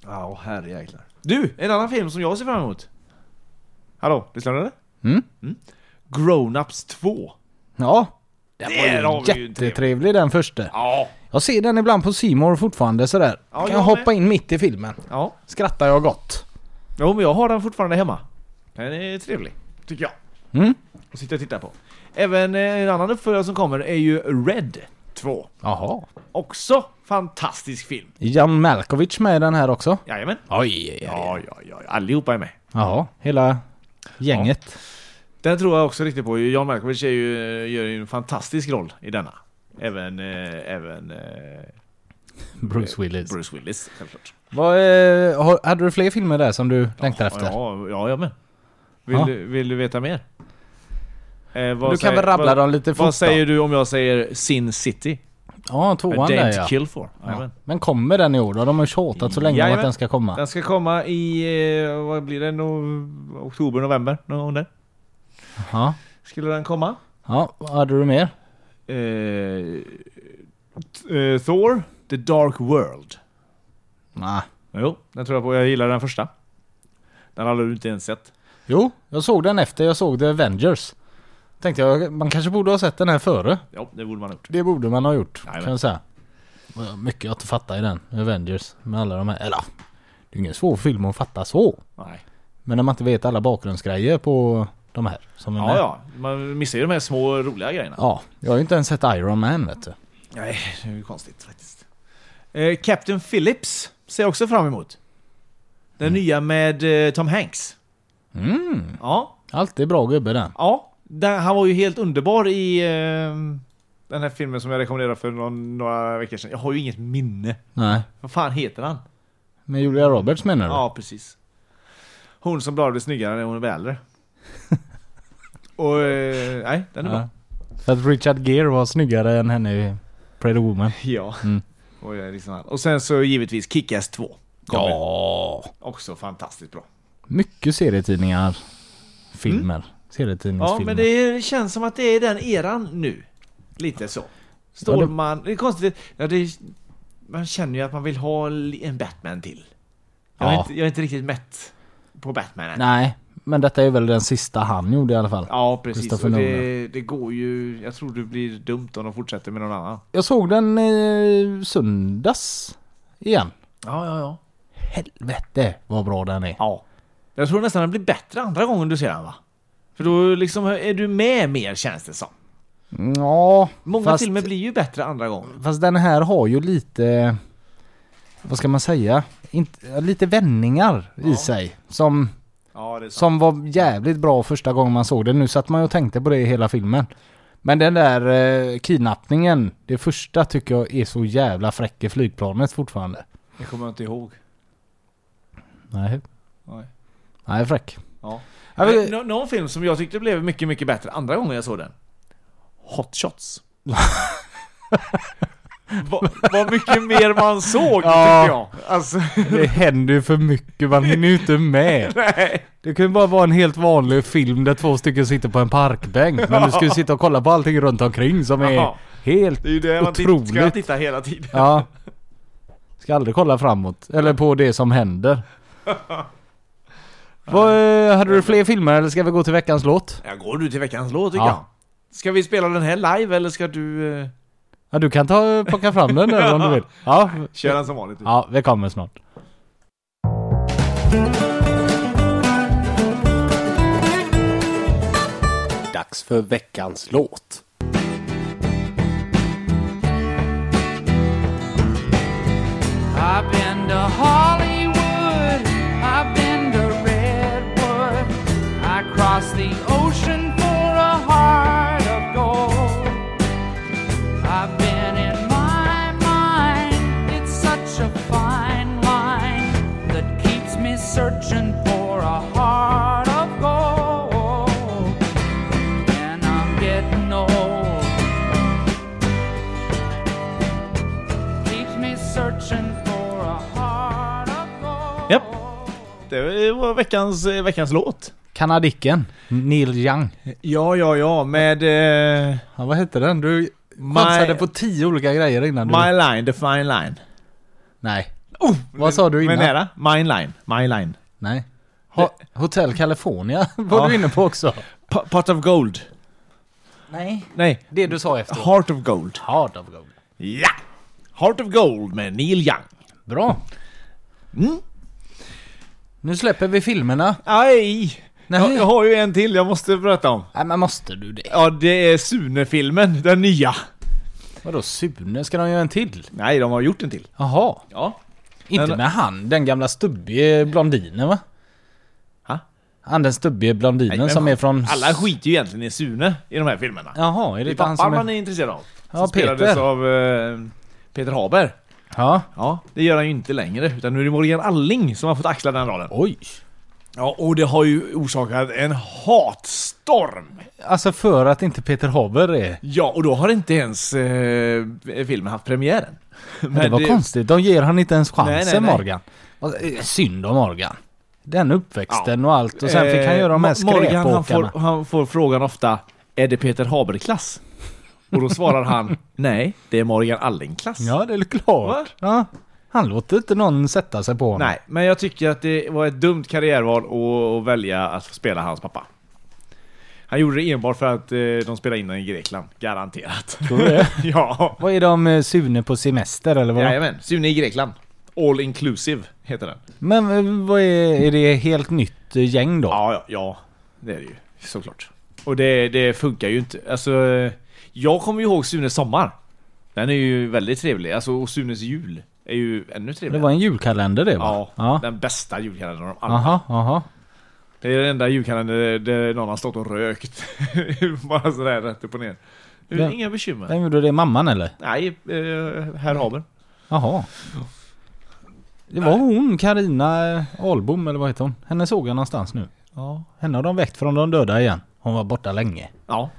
Ja, herrejäklar. Du, en annan film som jag ser fram emot. Hallå, lyssnar du?
Mm?
Grown-Ups 2.
Ja. Den
Där
var ju jättetrevlig den första.
Ja.
Jag ser den ibland på Simor fortfarande sådär.
Ja,
kan
jag
hoppa in mitt i filmen.
Ja.
Skrattar jag gott.
Jo, men jag har den fortfarande hemma. Den är trevlig, tycker jag.
Mm?
Att sitta och titta på. Även eh, en annan uppföljare som kommer är ju Red 2.
Jaha.
Också fantastisk film.
Jan Malkovich med i den här också?
Jajamän.
Oj, oj,
Ja, ja, ja. Allihopa är med.
Jaha, hela gänget.
Den tror jag också riktigt på. Jan Malkovich är ju, gör ju en fantastisk roll i denna. Även, eh, även eh,
Bruce Willis.
Bruce Willis, självklart.
Vad, eh, hade du fler filmer där som du längtar efter?
Ja, ja, jag med. Vill,
Ja.
du, vill du veta mer? Eh,
Du kan
säger-
väl rabbla
vad,
dem lite fort
Vad säger
då?
du om jag säger Sin City?
Ja, tvåan där ja.
Kill for.
ja. Men kommer den i år då? De har tjatat så länge om att den ska komma.
Den ska komma i, eh, vad blir det, no, oktober, november? Någon gång där.
Ja.
Skulle den komma.
ja, vad hade du mer?
Eh, eh, Thor, The Dark World.
Nej.
Jo, den tror jag på. Jag gillar den första. Den har du inte ens sett.
Jo, jag såg den efter jag såg The Avengers. Tänkte jag, man kanske borde ha sett den här före.
Ja, det borde man ha gjort.
Det borde man ha gjort,
Jajamän.
kan jag säga. Mycket jag inte fattar i den, Avengers. Med alla de här, eller det är ingen svår film att fatta så.
Nej.
Men när man inte vet alla bakgrundsgrejer på de här som
Ja, ja. Man missar ju de här små roliga grejerna.
Ja, jag har ju inte ens sett Iron Man vet du.
Nej, det är ju konstigt faktiskt. Eh, Captain Phillips ser jag också fram emot. Den nya med eh, Tom Hanks.
Mm,
Ja,
alltid bra gubbe den.
ja. Där, han var ju helt underbar i eh, den här filmen som jag rekommenderade för någon, några veckor sedan. Jag har ju inget minne.
Nej.
Vad fan heter han?
Med Julia Roberts menar du?
Ja, precis. Hon som bara blir snyggare när hon är äldre. Och, eh, nej, den är bra.
Ja. Så att Richard Gere var snyggare än henne i Pretty Woman.
Ja.
Mm.
Och, liksom och sen så givetvis Kick-Ass 2. kommer.
Ja.
Också fantastiskt bra.
Mycket serietidningar. Filmer. Serietidningsfilmer.
Ja, men det känns som att det är den eran nu. Lite så. Stålman, det är konstigt. Ja, det är, man känner ju att man vill ha en Batman till. Jag, är,
Ja.
inte, jag är inte riktigt mätt på Batman än.
Nej, men detta är väl den sista han gjorde i alla fall.
Ja, precis. Och det, det går ju... Jag tror det blir dumt om de fortsätter med någon annan.
Jag såg den i söndags igen.
Ja, ja, ja.
Helvete vad bra den är.
Ja. Jag tror nästan den blir bättre andra gången du ser den va? För då liksom är du med mer känns det som.
Ja,
Många
fast,
filmer blir ju bättre andra gången.
fast den här har ju lite, vad ska man säga, Inte, lite vändningar i sig. Som,
Ja,
som var jävligt bra första gången man såg den. Nu satt man ju och tänkte på det i hela filmen. Men den där eh, kidnappningen, det första tycker jag är så jävla fräck i flygplanet fortfarande.
Det kommer jag inte ihåg.
Nej.
Nej.
Nej, fräck.
Ja.
Vill-
Nå- någon film som jag tyckte blev mycket, mycket bättre andra gången jag såg den. Hot Shots. Vad vad mycket mer man såg
Ja.
tyckte jag. Alltså,
Det händer ju för mycket, man hinner ju inte med.
nej.
Det kan ju bara vara en helt vanlig film där två stycken sitter på en parkbänk. Men du ska ju sitta och kolla på allting runt omkring som är
Ja.
helt
Det är ju det man titt- ska
otroligt.
titta hela tiden.
Ja. Ska aldrig kolla framåt. Eller på det som händer. Vad, eh, hade du fler filmer eller ska vi gå till veckans låt?
Ja, går du till veckans låt tycker
Ja.
jag. Ska vi spela den här live eller ska du eh,
Ja, du kan ta, plocka fram den eller om du vill. Ja,
köra den som vanligt?
ja vi kommer snart.
Dags för veckans låt.
I've been to Hollywood,
Veckans, eh, veckans låt.
Kanadicken. Neil Young.
Ja, ja, ja, med eh,
Ja, vad hette den? Du
My-
chansade på tio olika grejer innan du...
My Line, The Fine Line.
Nej. vad sa du innan?
Men nära? Mine Line, My Line.
Nej. Ho- Hotel California var
Ja.
du inne på också.
P- Pot of Gold.
Nej.
Nej,
Det du sa efter.
Heart of Gold.
Heart of Gold.
Ja! Heart of Gold med Neil Young.
Bra.
Mm.
Nu släpper vi filmerna.
Aj!
Nej.
Jag, jag har ju en till jag måste berätta om.
Nej men måste du det?
Ja, det är Sune-filmen, den nya.
Vadå Sune? Ska de göra en till?
Nej, de har gjort en till.
Jaha.
Ja.
Inte
Men-
med han, den gamla stubbige blondinen va?
Ha?
Han den stubbige blondinen
Nej,
som
men
är från...
Alla skiter ju egentligen i Sune i de här filmerna.
Jaha, är
Det
det
är
inte han
pappan
som
man
är...
är intresserad av.
Ja,
Som spelades
Peter.
av eh, Peter Haber.
Ja.
Ja, det gör han ju inte längre. Utan nu är det Morgan Alling som har fått axla den rollen.
Oj.
Ja, och det har ju orsakat en hatstorm.
Alltså för att inte Peter Haber är...
Ja, och då har inte ens eh, filmen haft premiären. Men
det var konstigt, de ger han inte ens chansen
Nej, nej, nej.
Morgan. Eh, Synd om Morgan. Den uppväxten och allt och sen fick han göra de här
Eh, Mo- Morgan, han
skräpåkarna.
får, han får frågan ofta Är det Peter Haber-klass? Och då svarar han Nej, det är Morgan Alling-klass.
Ja, det är klart. Ja. Han låter inte någon sätta sig på honom.
Nej, men jag tycker att det var ett dumt karriärval att, välja att spela hans pappa. Han gjorde det enbart för att eh, de spelade in den i Grekland. Garanterat.
Tror du det?
ja.
Vad är de eh, Sune på semester eller vad?
Jajamän, Sune i Grekland. All inclusive heter den.
Men eh, vad är, är det helt nytt gäng då?
Ja, ja, ja. Det är det ju. Såklart. Och det, det funkar ju inte. Alltså, jag kommer ju ihåg Sunes sommar. Den är ju väldigt trevlig. Alltså, och Sunes jul är ju ännu
Det
trevligare.
var en julkalender det va?
Ja,
ja.
den bästa julkalendern av alla.
Aha, aha.
Det är den enda julkalendern där, någon har stått och rökt. Bara sådär rätt upp och ner. Det
Vem-
Inga bekymmer.
Vem gjorde det? Mamman eller?
Nej, eh, herr Haber.
Jaha. Det var hon, Karina Ahlbom eller vad heter hon? Henne såg jag någonstans nu.
Ja.
Henne har de väckt från de döda igen. Hon var borta länge.
Ja.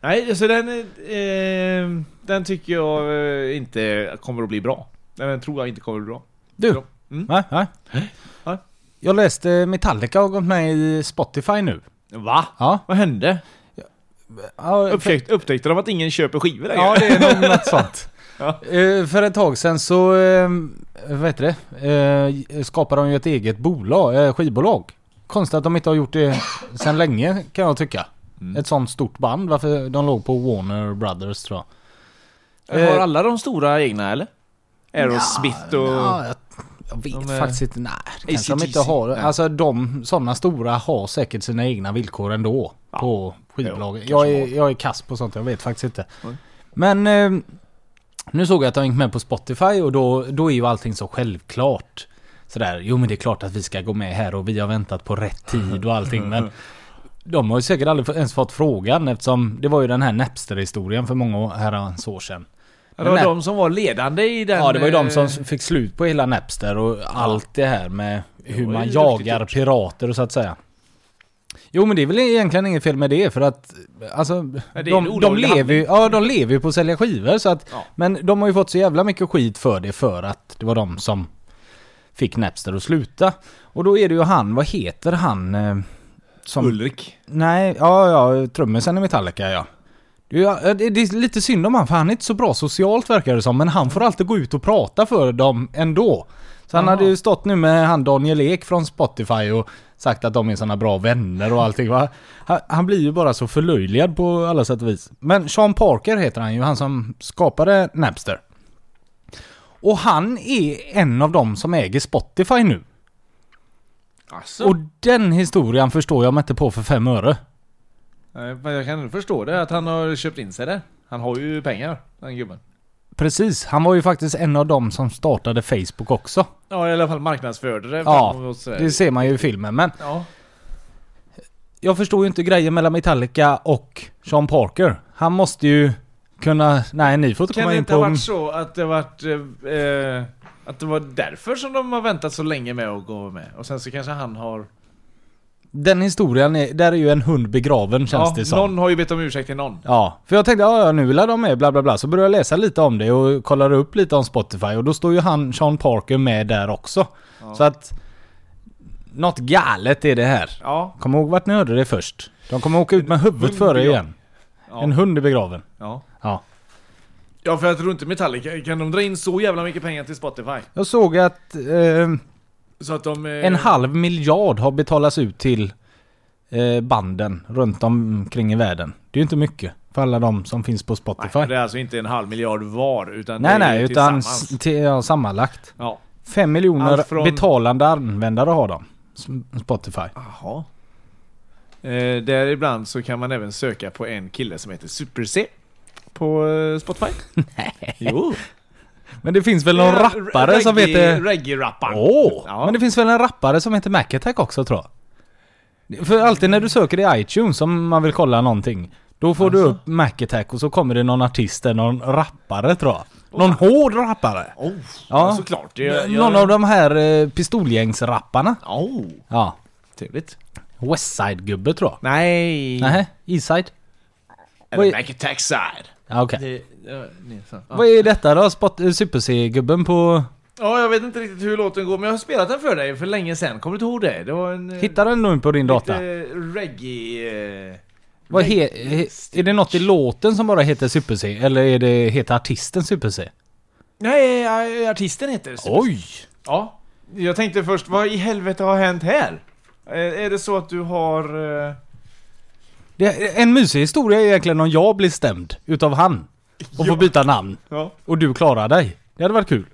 Nej, så den, eh, den tycker jag eh, inte kommer att bli bra. Den tror jag inte kommer att bli bra.
Du!
Mm.
Va? Va?
Ja.
Jag läste Metallica har gått med i Spotify nu.
Va?
Ja.
Vad hände?
ja för,
Upptäckte, de att ingen köper skivor längre?
ja det är nog något sånt.
Ja.
Eh, för ett tag sedan så, eh, vad heter det? Skapade de ju ett eget bolag, skivbolag. Konstigt att de inte har gjort det sedan länge kan jag tycka.
Mm.
Ett sånt stort band, varför de låg på Warner Brothers tror jag.
Har
Eh,
alla de stora egna eller? Aerosmith och...
Ja, jag, jag vet
De
faktiskt inte. Nej, det kanske de inte har.
Nej.
Alltså de sådana stora har säkert sina egna villkor ändå. På skivbolaget.
Jo,
Jag är, jag är kass på sånt, jag vet faktiskt inte.
Nej.
Men eh, nu såg jag att de gick med på Spotify och då, då är ju allting så självklart. Sådär, jo men det är klart att vi ska gå med här och vi har väntat på rätt tid och allting men de har ju säkert aldrig ens fått frågan eftersom det var ju den här Napster-historien för många herrans år sedan.
Ja, det var de som var ledande i den...
Ja, det var ju de
eh,
som fick slut på hela Napster och allt det här med hur man jagar pirater och så att säga. Jo men det är väl egentligen inget fel med det för att alltså de, de, lever ju, ja, de lever ju på att sälja skivor så att
Ja.
Men de har ju fått så jävla mycket skit för det för att det var de som fick Napster att sluta. Och då är det ju han, vad heter han? Som,
Ulrik.
Nej, ja ja, trummisen i Metallica ja. Det är, ja, det det är lite synd om han för han är inte så bra socialt verkar det som. Men han får alltid gå ut och prata för dem ändå. Så han
Jaha.
hade ju stått nu med han Daniel Ek från Spotify och sagt att de är såna bra vänner och allting va. Han, han blir ju bara så förlöjligad på alla sätt och vis. Men Sean Parker heter han ju, han som skapade Napster. Och han är en av dem som äger Spotify nu.
Alltså.
Och den historien förstår jag mig inte på för fem öre.
Nej, men jag kan ändå förstå det, att han har köpt in sig där. Han har ju pengar, den gubben.
Precis, han var ju faktiskt en av dem som startade Facebook också.
Ja, i alla fall marknadsförde det.
Ja, det ser man ju i filmen. Men
Ja.
jag förstår ju inte grejen mellan Metallica och Sean Parker. Han måste ju kunna... Nej, ni får inte
Kan
komma
det
in
inte ha
på...
varit så att det varit... Eh, eh, att det var därför som de har väntat så länge med att gå med? Och sen så kanske han har...
Den historien, är, där är ju en hund begraven känns
ja,
det som.
någon har ju bett om ursäkt till någon.
Ja, för jag tänkte ja, ja nu vill de med bla bla bla. Så började jag läsa lite om det och kollade upp lite om Spotify och då står ju han, Sean Parker, med där också. Så att... Något galet är det här.
Ja.
Kom ihåg vart ni hörde det först. De kommer åka ut med huvudet före igen.
Ja.
En hund är begraven.
Ja.
Ja.
Ja, för jag tror inte Metallica kan de dra in så jävla mycket pengar till Spotify.
Jag såg att eh,
Så att de... Eh,
en halv miljard har betalats ut till eh, banden runt omkring i världen. Det är ju inte mycket för alla de som finns på Spotify.
Nej,
Nej,
det är alltså inte en halv miljard var, utan
nej,
det är
utan till, ja, sammanlagt.
Ja.
Fem miljoner
från-
betalande användare har de. Spotify.
Jaha. Eh, däribland så kan man även söka på en kille som heter Super C. På eh, Spotify. Nej. Jo.
Men det finns väl någon
Eh,
rappare som
reggae-
heter...
Reggae-rapparen.
Åh!
Ja.
Men det finns väl en rappare som heter Mac Attack också tror jag. För alltid när du söker i iTunes om man vill kolla någonting. Då får du upp Mac Attack och så kommer det någon artist eller någon rappare tror jag. Någon hård rappare.
Oh, ja.
Ja.
såklart. Det, jag,
Någon av de här eh, pistolgängsrapparna.
Oh,
Ja.
trevligt.
Westside-gubbe tror jag.
Nej.
Nähä? Eastside?
Eller
Vad Ja, okej.
Det, ja, nej, så. Ja.
Vad är detta då? Spot, eh, Super C-gubben på...
ja, jag vet inte riktigt hur låten går, men jag har spelat den för dig för länge sedan. Kommer du inte ihåg det? Det var en... eh,
Hittar den nu på din data?
Lite reggae... Eh,
Vad he, he, är det något i låten som bara heter Super C? Eller är det, heter artisten Super C?
Nej, eh, artisten heter Super
Oj!
Ja. Jag tänkte först, vad i helvete har hänt här? Eh, Är det så att du har... eh,
Det, en mysig historia är egentligen om jag blir stämd utav han. Och får byta namn.
Ja.
Och du klarar dig. Det hade varit kul.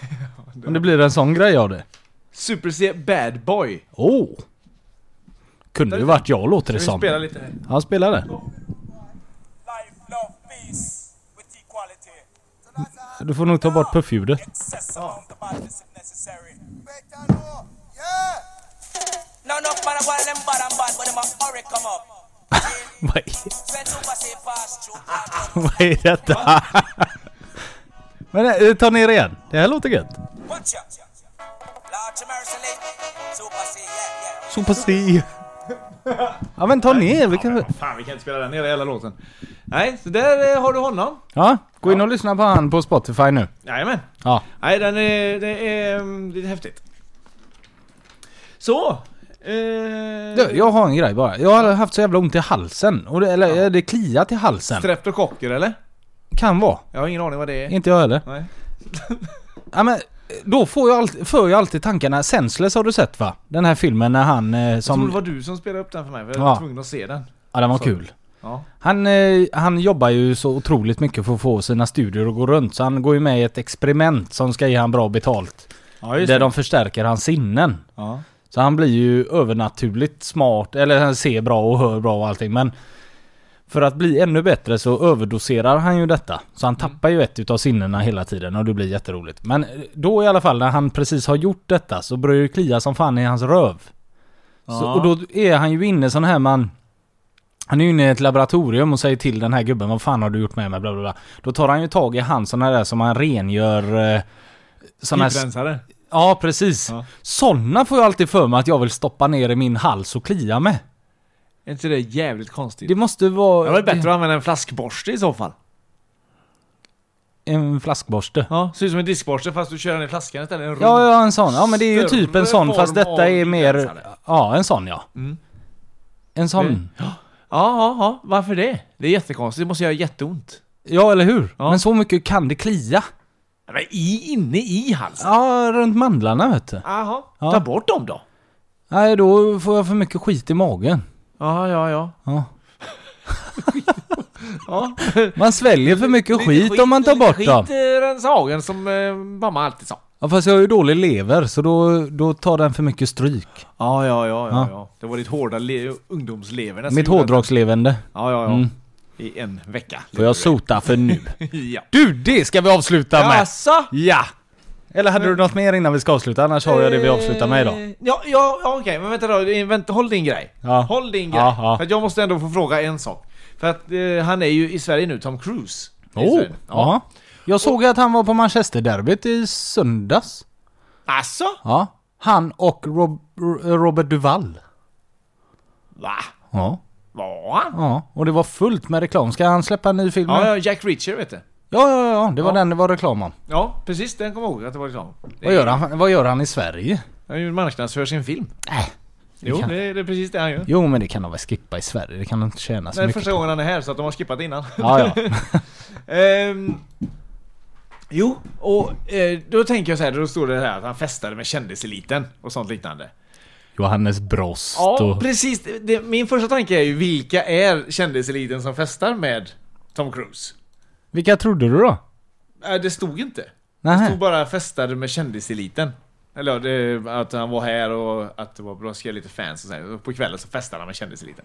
Om det blir en sån grej av det.
Super C Bad Boy.
Åh! Oh. Kunde ju varit jag låter det
Ska vi
som.
spela lite här?
Ja, spela det.
Life, love, peace with equality.
Du får nog ta bort puffljudet.
Excess amount of badness if necessary. Now enough man I want them bad and bad, but them a hurry come up.
Vad är, vad detta? Men eh, ta ner igen. Det här låter gött.
C,
C. Ja men ta ner. Vi kan...
Fan, vi kan inte spela den hela, hela låten. Nej, så där eh, har du honom.
Ja, gå in och lyssna på han på Spotify nu.
Jajamän.
Ja.
Nej, den är, det är mm, lite häftigt. Så. Eh,
Du, jag har en grej bara. Jag har haft så jävla ont i halsen. Och det, eller det kliat i halsen.
Streptokocker eller?
Kan vara.
Jag har ingen aning vad det är.
Inte jag heller.
Nej.
Ja, men då får jag alltid, för jag alltid tankarna. Senseless har du sett va? Den här filmen när han eh,
Jag tror det
som...
var du som spelade upp den för mig, för jag
Ja.
var tvungen att se den.
Ja den var
Så.
kul.
Ja.
Han, eh, han jobbar ju så otroligt mycket för att få sina studier att gå runt. Så han går ju med i ett experiment som ska ge han bra betalt.
Ja,
där
det.
de förstärker hans sinnen.
Ja.
Så han blir ju övernaturligt smart, eller han ser bra och hör bra och allting men för att bli ännu bättre så överdoserar han ju detta. Så han tappar ju ett utav sinnena hela tiden och det blir jätteroligt. Men då i alla fall när han precis har gjort detta så börjar det klia som fan i hans röv. Så, och då är han ju inne sån här man... Han är ju inne i ett laboratorium och säger till den här gubben vad fan har du gjort med mig bla bla bla. Då tar han ju tag i han såna där som han rengör... Eh, såna här. Ja, precis.
Ja.
Såna får jag alltid för mig att jag vill stoppa ner i min hals och klia med.
Är inte det jävligt konstigt?
Det måste vara...
det var bättre att använda en flaskborste i så fall.
En flaskborste.
Ja, ser ut som en diskborste fast du kör den i flaskan istället. En
Ja, ja, en sån. Ja, men det är ju typ en sån fast detta är mer... Ja, en sån ja.
Mm.
En sån.
Ja, ja, ja. Varför det? Det är jättekonstigt. Det måste göra jätteont.
Ja, eller hur?
Ja.
Men så mycket kan det klia.
Men i, inne i halsen?
Ja, runt mandlarna vet du.
Jaha.
Ja.
Ta bort dem då.
Nej, då får jag för mycket skit i magen.
Ja, ja, ja.
Ja.
ja.
Man sväljer för mycket skit om man tar bort dem.
Skit i den sagen som eh, mamma alltid sa.
Ja, fast jag har ju dålig lever så då, då tar den för mycket stryk.
Ja, ja, ja, ja.
Ja.
ja. Det var ditt hårda le- ungdomslever.
Mitt hårdrockslevande.
Ja, ja, ja.
Mm.
I en vecka.
Får jag sota för nu?
ja.
Du, det ska vi avsluta med!
Jaså?
Ja! Eller hade du något mer innan vi ska avsluta? Annars har jag det vi avslutar med idag.
Eh, Ja, ja, ja okej, men vänta då. Eh, Vänta, håll din grej.
Ja.
Håll din grej.
Ja, ja.
För jag måste ändå få fråga en sak. För att eh, han är ju i Sverige nu, Tom Cruise.
Åh!
Sverige.
ja. Jag såg att han var på Manchester-derbyt i söndags.
Asså?
Ja. Han och Rob, Robert Duvall.
Va?
Ja.
Var han?
Ja. Och det var fullt med reklam. Ska han släppa en ny film?
Ja,
Ja,
ja, Jack Reacher vet du.
ja, ja. ja. Det var
Ja.
den det var reklam om.
Ja, precis. Den kommer jag ihåg att det var reklam. Det
Vad gör han, vad gör han i Sverige?
Han marknadsför sin film.
Äh.
Jo,
kan-
det, det är precis det han gör.
Jo, men det kan de väl skippa i Sverige. Det kan de inte tjäna så
Det är
mycket
första gången han är här, så att de har skippat innan.
Ja, ja.
Ehm, jo, och eh, då tänker jag så här, då står det här att han festade med kändiseliten och sånt liknande.
Johannes Brost
Ja,
och...
precis. Det, det, min första tanke är ju, vilka är kändiseliten som festar med Tom Cruise?
Vilka trodde du då?
Äh, det stod inte. Det
Nähä.
stod bara festade med kändiseliten. Eller det, att han var här och att det var bra, skrev lite fans och så På kvällen så festade han med kändiseliten.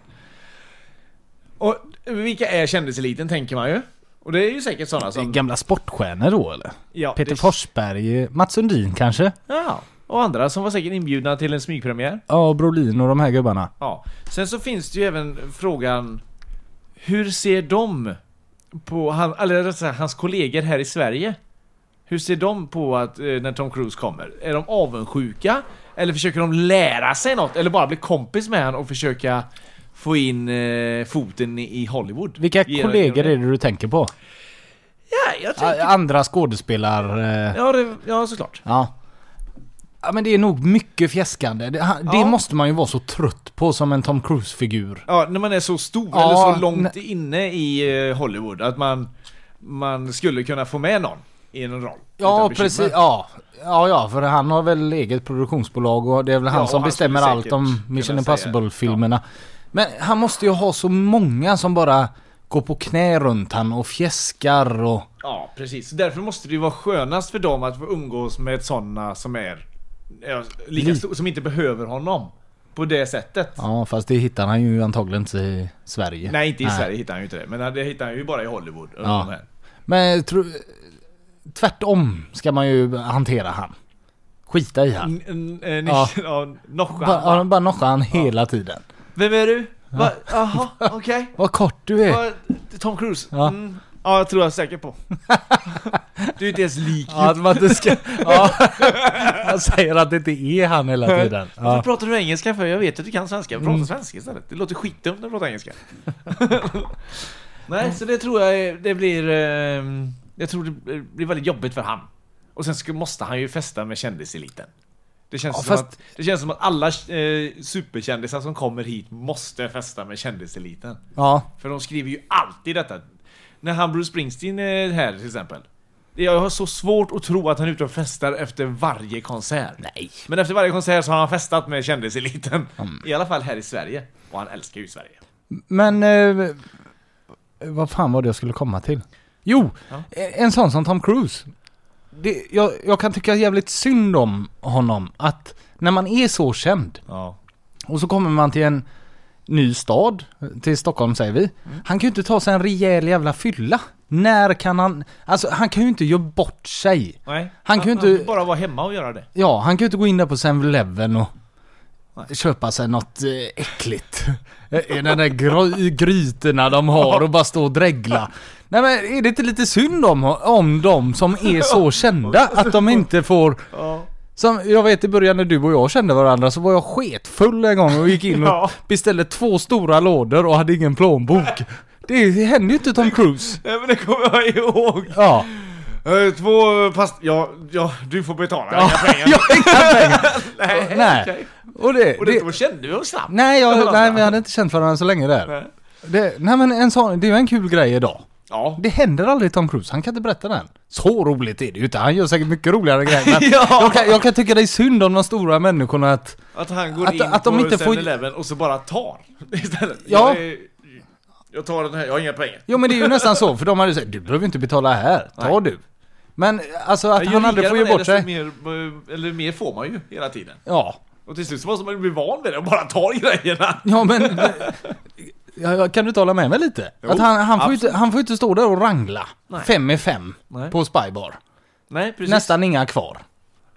Och vilka är kändiseliten tänker man ju. Och det är ju säkert sådana som...
Gamla sportstjärnor då eller?
Ja,
Peter
det-
Forsberg, Mats Sundin kanske?
Ja, och andra som var säkert inbjudna till en smygpremiär.
Ja, Brolin och de här gubbarna.
Ja. Sen så finns det ju även frågan Hur ser de på, han, eller rättare sagt, hans kollegor här i Sverige? Hur ser de på att eh, när Tom Cruise kommer? Är de avundsjuka? Eller försöker de lära sig något? Eller bara bli kompis med honom och försöka få in eh, foten i, Hollywood?
Vilka
Ge-
kollegor är det du tänker på?
Ja, jag tänker...
Andra skådespelare...
Ja, det, ja såklart.
Ja. Ja men det är nog mycket fjäskande. Det, han- det
Ja.
måste man ju vara så trött på som en Tom Cruise-figur.
Ja, när man är så stor
Ja,
eller så långt
ne-
inne i eh, Hollywood att man, man skulle kunna få med någon i en roll.
Ja precis, ja. Ja ja, för han har väl eget produktionsbolag och det är väl
Ja,
han
och
som
han
bestämmer allt om Mission Impossible-filmerna. Men han måste ju ha så många som bara går på knä runt han och fjäskar och...
Ja, precis. Därför måste det ju vara skönast för dem att få umgås med sådana som är ja, lika
Li-
stor, som inte behöver honom. På det sättet.
Ja fast det hittar han ju antagligen inte i Sverige.
Nej, inte i Sverige hittar han ju inte det. Men det hittar han ju bara i Hollywood.
Ja. Men tro, tvärtom ska man ju hantera han. skita i han.
N- eh,
Ja.
ja, Noscha
Bara,
han
ja, bara nocka han hela tiden.
Vem är du? Jaha, okej.
Vad kort du är.
Tom Cruise?
Ja.
Mm. Ja, jag tror jag är säker på. Du är inte ens lik
Ja, att man inte ska... Ja. Han säger att det inte är han hela tiden.
Varför
Ja.
pratar du engelska för? Jag vet att du kan svenska. Prata
Mm.
svenska istället. Det låter skitdumt när du pratar engelska. Nej, så det tror jag är- det blir... ehm, jag tror det blir väldigt jobbigt för han. Och sen ska, måste han ju festa med kändiseliten. Det känns,
Ja,
som,
fast-
att, det känns som att alla eh, superkändisar som kommer hit måste festa med kändiseliten.
ja.
För de skriver ju alltid detta. När han Bruce Springsteen är här till exempel. Jag har så svårt att tro att han är ute och festar efter varje konsert.
Nej.
Men efter varje konsert så har han festat med kändiseliten.
Mm.
I alla fall här i Sverige. Och han älskar ju Sverige.
Men... Eh, vad fan var det jag skulle komma till? Jo!
Ja.
En sån som Tom Cruise. Det, jag, jag kan tycka jävligt synd om honom. Att när man är så känd
Ja.
och så kommer man till en ny stad, till Stockholm säger vi. Han kan ju inte ta sig en rejäl jävla fylla. När kan han... Alltså han kan ju inte göra bort sig.
Nej.
Han kan ju inte-
får bara vara hemma och göra det.
Ja, han kan ju inte gå in där på 7-Eleven och köpa sig något eh, äckligt. I den där gry- grytorna de har och bara stå och dregla. Nej men är det inte lite synd om, om dem som är så kända att de inte får... Som jag vet i början när du och jag kände varandra så var jag sketfull en gång och gick in och
Ja.
beställde två stora lådor och hade ingen plånbok. Det händer ju inte Tom Cruise.
Nej men det kommer jag ihåg.
Ja.
Eh, Två past... Ja, ja, du får betala.
ja.
Inga pengar.
Jag har inga pengar.
Nej,
Nej.
okej.
Och det,
Och det,
det,
då kände vi oss snabbt.
Nej, jag, nej, vi hade inte känt varandra så länge där.
Nej.
Det, nej men en sån, det är ju en kul grej idag.
Ja.
Det händer aldrig Tom Cruise, han kan inte berätta den. Så roligt är det ju inte, han gör säkert mycket roligare grejer. Men
Ja.
jag, kan, jag kan tycka det är synd om de stora människorna att...
Att han går
Att-
in
att de
på
inte får-
7-Eleven och så bara tar. Istället.
Ja.
Jag, är, jag tar den här, jag har inga pengar.
Jo men det är ju nästan så, för de hade sagt du behöver inte betala här, ta
Nej.
du. Men alltså att
Ju
han aldrig får ge bort sig.
Mer, eh, eller mer får man ju hela tiden.
Ja.
Och till slut så måste man ju bli van vid det och bara ta grejerna.
Ja men... Ja, kan du inte hålla med mig lite?
Jo,
att han, han, får ju inte, han får inte stå där och rangla.
Nej.
Fem i fem
Nej.
på Spybar.
Nej, precis.
Nästan inga kvar.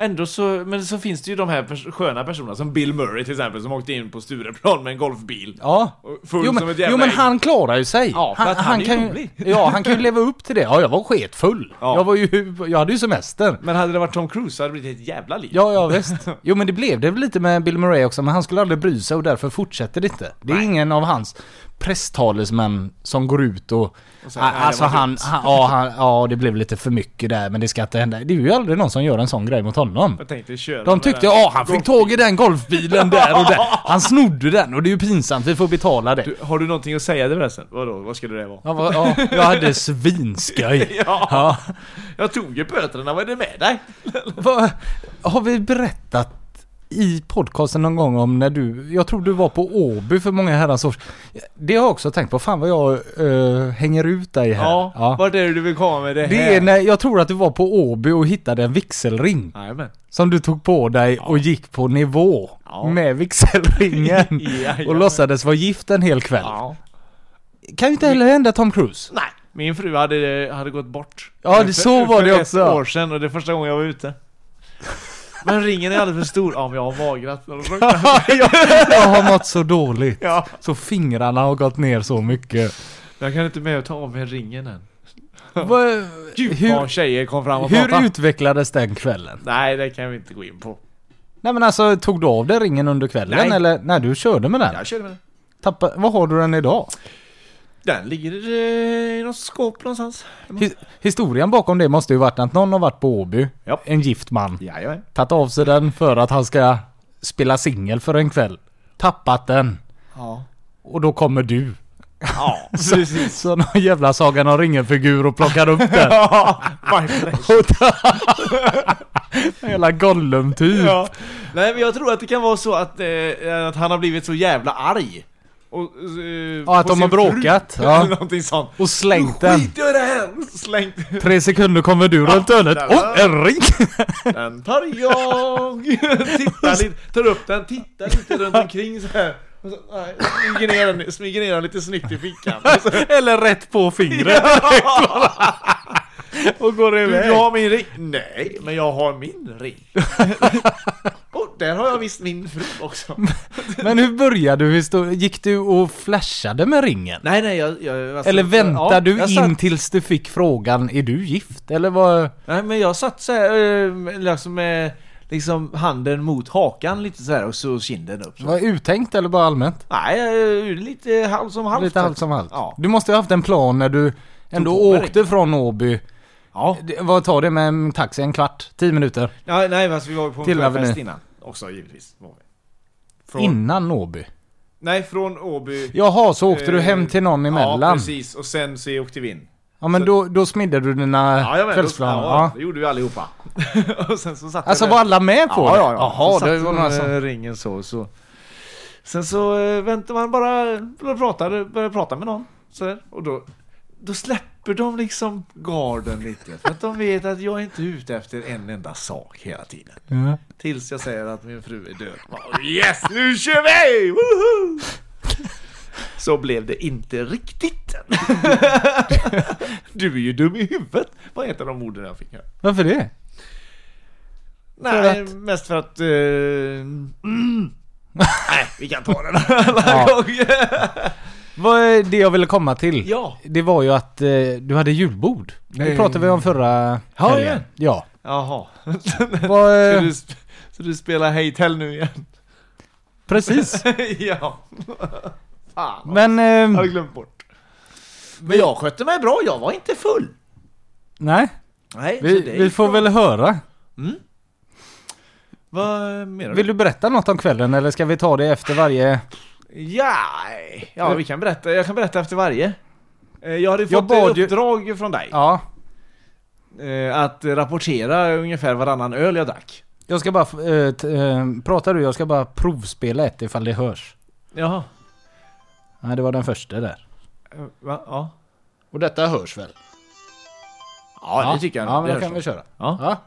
Ändå så, men så finns det ju de här pers- sköna personerna som Bill Murray till exempel som åkte in på Stureplan med en golfbil.
Ja.
Full
Jo
som
men,
ett jävla
jo men han klarar ju sig.
Ja, för att han är
kan
ju
ju,
rolig.
Ja, han kan ju leva upp till det. Ja, jag var sketfull.
Ja.
Jag var ju, jag hade ju semester.
Men hade det varit Tom Cruise så hade det blivit ett jävla liv.
Ja, ja visst. Jo men det blev det lite med Bill Murray också, men han skulle aldrig bry sig och därför fortsätter det inte. Det är
Nej.
ingen av hans presstalesmän som går ut och...
Och "Nej, det
alltså han,
dumt."
han, ja, han, ja det blev lite för mycket där men det ska inte hända. Det är ju aldrig någon som gör en sån grej mot honom.
Jag tänkte köra
De tyckte, ja han fick tag i den golfbilen där och där. Han snodde den och det är ju pinsamt, vi får betala det.
Du, har du någonting att säga till förresten? Vadå, vad skulle det vara?
Ja, va- ja, jag hade svinskoj.
Ja.
Ja.
Jag tog ju böterna, vad är det med dig?
Vad- har vi berättat i podcasten någon gång om när du, jag tror du var på Åby för många herrans år Det har jag också tänkt på, fan vad jag eh, hänger ut dig här.
Ja, vart är det du vill komma med det här?
Det är när, jag tror att du var på Åby och hittade en vigselring.
Jajamän.
Som du tog på dig och gick på nivå
Ja.
med vigselringen.
Jajamän.
och låtsades vara gift en hel kväll.
Ja.
Kan ju inte heller hända Tom Cruise.
Nej, min fru hade, hade gått bort.
Ja, det-
För-
så var
för
det
ett
också.
år sedan och det är första gången jag var ute. Men ringen är alldeles för stor. Ja, men jag har magrat.
jag har mått så dåligt.
Ja.
Så fingrarna har gått ner så mycket.
Jag kan inte med att ta av mig ringen än.
Vad-
Gud
hur,
vad tjejer kom fram och
hur
pratade.
utvecklades den kvällen?
Nej, det kan vi inte gå in på.
Nej men alltså, tog du av dig ringen under kvällen
Nej.
eller? Nej, du körde med den?
Jag körde med den.
Tappa, vad har du den idag?
Den ligger eh, i något skåp någonstans.
Hi- historien bakom det måste ju varit att någon har varit på Åby,
Ja.
en gift man,
Jajamän.
tagit av sig den för att han ska spela singel för en kväll. Tappat den.
Ja.
Och då kommer du.
Ja, precis.
Så någon jävla Sagan om ringen-figur och plockar upp den.
Ja, my pleasure.
Och tar- En jävla Gollum typ.
Ja. Nej men jag tror att det kan vara så att, eh, att han har blivit så jävla arg. Och, eh,
Ja, att de har
sin fru.
bråkat, ja.
Någonting sånt.
Och slängt den.
Skit i det här! Slängt
Tre sekunder kommer du runt hörnet. Åh,
var-
en ring!
den tar jag! tittar lite, tar upp den, tittar lite runt omkring så här. Och så, nej, smyger, ner den, smyger ner den lite snyggt i fickan.
Eller rätt på fingret. Och går iväg.
du har min ring? Nej, men jag har min ring. Där har jag visst min fru också.
Men hur började du? Hur stod- Gick du och flashade med ringen?
Nej, nej, jag... jag alltså,
Eller väntade
ja,
du
jag
in
satt-
tills du fick frågan, är du gift? Eller vad?
Nej, men jag satt så här, eh, liksom med liksom handen mot hakan lite så här och så kinden upp. Så.
Var det uttänkt eller bara allmänt?
Nej, eh, lite halvt som halvt.
Lite halvt som halvt.
Ja.
Du måste ju ha haft en plan när du ändå
på mig
åkte från Åby.
Ja.
Det- Vad tar det med en taxi? En kvart? Tio minuter?
ja nej, fast vi var ju på en
Till
förfest
Avenue.
innan. Också givetvis. Från,
Innan Åby?
Nej, från Åby.
Jaha, så åkte du
Eh,
hem till någon
Ja,
emellan?
precis. Och sen så åkte vi in.
Ja men då, då smidde du dina
Ja, jag vet,
kvällsplaner?
Ja,
Ja.
det gjorde vi allihopa. och sen så satt
Alltså var alla med på
ja,
det?
ja, ja.
Jaha,
så
det var några som...
ringen så, så. Sen så äh, väntar man bara, bara pratade, började prata med någon. Så där, och då, då släpper de liksom garden lite. För att de vet att jag är inte ute efter en enda sak hela tiden.
Ja.
Tills jag säger att min fru är död. Yes, nu kör vi! Woho! Så blev det inte riktigt. du är ju dum i huvudet. Vad heter de orden jag fick här?
Varför det?
Nej,
att-
mest för att... eh, mm. Nej, vi kan ta den alla
Ja.
gånger.
Vad är det jag ville komma till?
Ja.
Det var ju att eh, du hade julbord. Det pratade vi om förra
Ja,
helgen.
ja.
Ja.
Jaha.
Vad,
Så
eh,
du, så du spelar Hej Tell nu igen?
precis.
ja. Fan,
Men...
jag hade
Eh,
glömt bort. Men jag skötte mig bra, jag var inte full.
nej,
Nej,
vi, vi får
bra.
väl höra.
Vad menar du?
Vill du berätta något om kvällen eller ska vi ta det efter varje...
Ja, ja vi kan berätta, jag kan berätta efter varje. Eh, Jag hade
Jag
fått
bad
ett
ju-
uppdrag från dig.
Ja,
eh, Att rapportera ungefär varannan öl jag drack.
jag ska bara... Eh, pratar du? Jag ska bara provspela ett ifall det hörs.
Jaha.
Nej, det var den första där.
Va? Ja.
Och detta hörs väl?
Ja, det tycker jag.
Ja, men
det
då kan vi köra.
Ja.
Ja.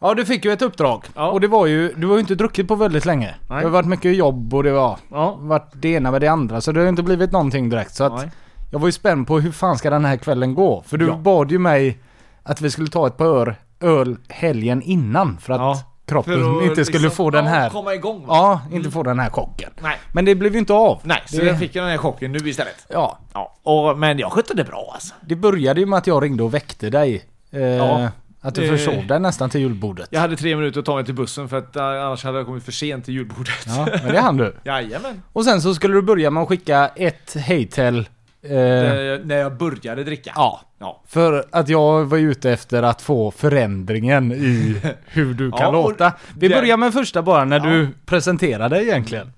Ja, du fick ju ett uppdrag.
Ja.
Och det var ju... Du har ju inte druckit på väldigt länge. Det har varit mycket jobb och det var...
Ja.
varit det ena med det andra. Så det har ju inte blivit någonting direkt. Så att
Nej.
jag var ju spänd på hur fan ska den här kvällen gå? För du
Ja.
bad ju mig att vi skulle ta ett par öl, öl helgen innan. För att
Ja.
kroppen
För
inte skulle
liksom-
få den här...
komma igång va?
Ja, inte få den här chocken.
Nej.
Men det blev ju inte av.
Nej, så
det,
jag fick jag den här chocken nu istället.
Ja.
Ja. Och, men jag skötte det bra alltså.
Det började ju med att jag ringde och väckte dig. Eh,
Ja.
Att du försov dig nästan till julbordet.
Jag hade tre minuter att ta mig till bussen för att eh, annars hade jag kommit för sent till julbordet.
Ja, men det hann du.
Jajamän.
Och sen så skulle du börja med att skicka ett hejtel. Eh,
När jag- började dricka.
ja.
Ja.
För att jag var ute efter att få förändringen i hur du kan
Ja,
låta. Vi
det-
börjar med första bara när
Ja.
du presenterar dig egentligen.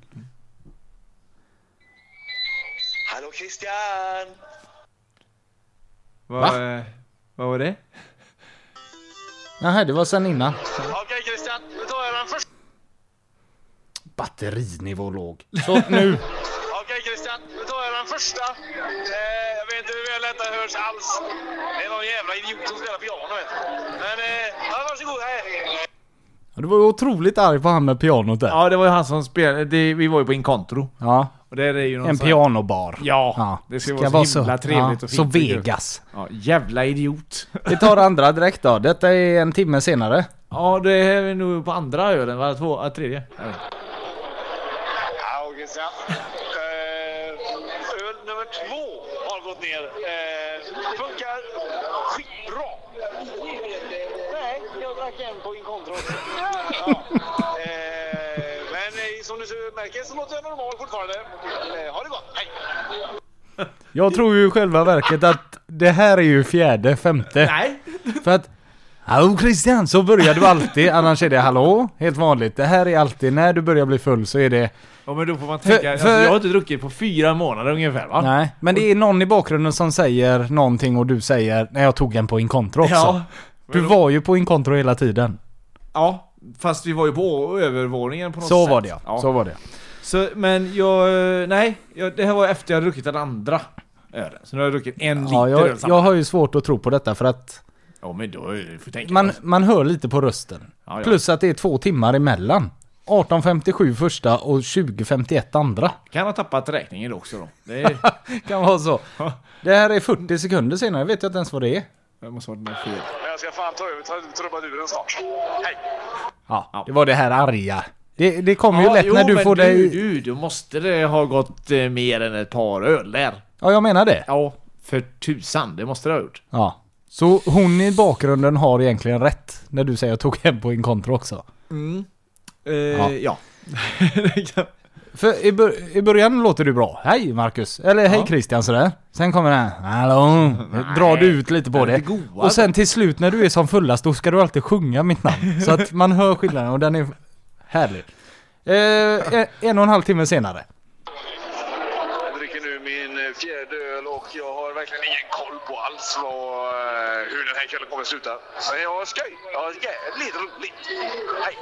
Hallå Christian!
Vad,
Va?
eh, vad var det?
Nej, det var sen innan.
Okej Christian, nu tar jag den första.
Batterinivå låg. Så nu.
Okej Christian, nu tar jag den första. Eh, jag vet inte hur väl detta hörs alls. Det är någon jävla idiot som spelar piano vet. Men, eh, ja, varsågod. Här.
Du var ju otroligt arg på han med pianot där.
Ja, det var ju han som spelade. Det, vi var ju på Incontro.
Ja.
Och där är ju någon
En
sån här-
pianobar.
Ja, det ska vara så himla trevligt
ja,
och
Så
fint.
Vegas.
Ja, jävla idiot.
Vi tar andra direkt då. Detta är en timme senare.
Ja, det är nog på andra ölen, va? Två, tredje. Jag vet.
Eh, öl nummer två har gått ner. Eh, funkar skitbra. Nej, jag drack en på Incontro. Ja. Eh, men eh, som du märker så låter jag normal fortfarande. Ha det gott. Hej!
Jag tror ju i själva verket att det här är ju fjärde, femte.
Nej.
För att Hallå Christian! Så börjar du alltid, annars är det hallå, helt vanligt. Det här är alltid, när du börjar bli full så är det...
Ja, men då får man tänka.
För-
Alltså,
för-
jag har inte druckit på fyra månader ungefär, va?
Nej, men det är någon i bakgrunden som säger någonting och du säger när jag tog en på Incontro också.
Ja.
Du var ju på Incontro hela tiden.
Ja, fast vi var ju på övervåningen på något
Så
sätt.
var det ja. Så var det.
Så, men jag, nej, jag, det här var efter jag druckit den andra ölen. Så nu har jag druckit en liter
Ja, jag,
öl
jag har ju svårt att tro på detta för att
Ja, men då får tänka
man...
man
hör lite på rösten.
Ja, ja.
Plus att det är två timmar emellan. 1857 första och 2051 andra.
Kan ha tappat räkningen också då. Det är,
Kan vara så. Det här är 40 sekunder senare, jag vet jag inte ens vad det är.
Det måste varit något fel.
Jag ska fan ta över trubaduren snart. Hej!
Ja, det var det här arga. Det, det kommer ju lätt
jo,
när du
men
får
du,
dig...
Du, då måste det ha gått eh, mer än ett par öl där.
Ja, jag menar det.
Ja, för tusan. Det måste det ha gjort.
Ja. Så hon i bakgrunden har egentligen rätt när du säger att jag tog hem på Incontro också.
Eh,
Ja.
ja.
För i, bör- i början låter du bra. Hej Marcus. Eller hej
Ja.
Christian sådär. Sen kommer den. Hallå. Drar du ut lite på det.
lite goa,
Och sen till slut när du är som fullast då ska du alltid sjunga mitt namn. Så att man hör skillnaden och den är härlig. Eh, en- en och en halv timme senare.
Jag dricker nu min eh, fjärde öl och jag har verkligen ingen koll på alls vad, eh, hur den här kvällen kommer att sluta. Men jag har skoj. Jag har jävligt roligt. Hej!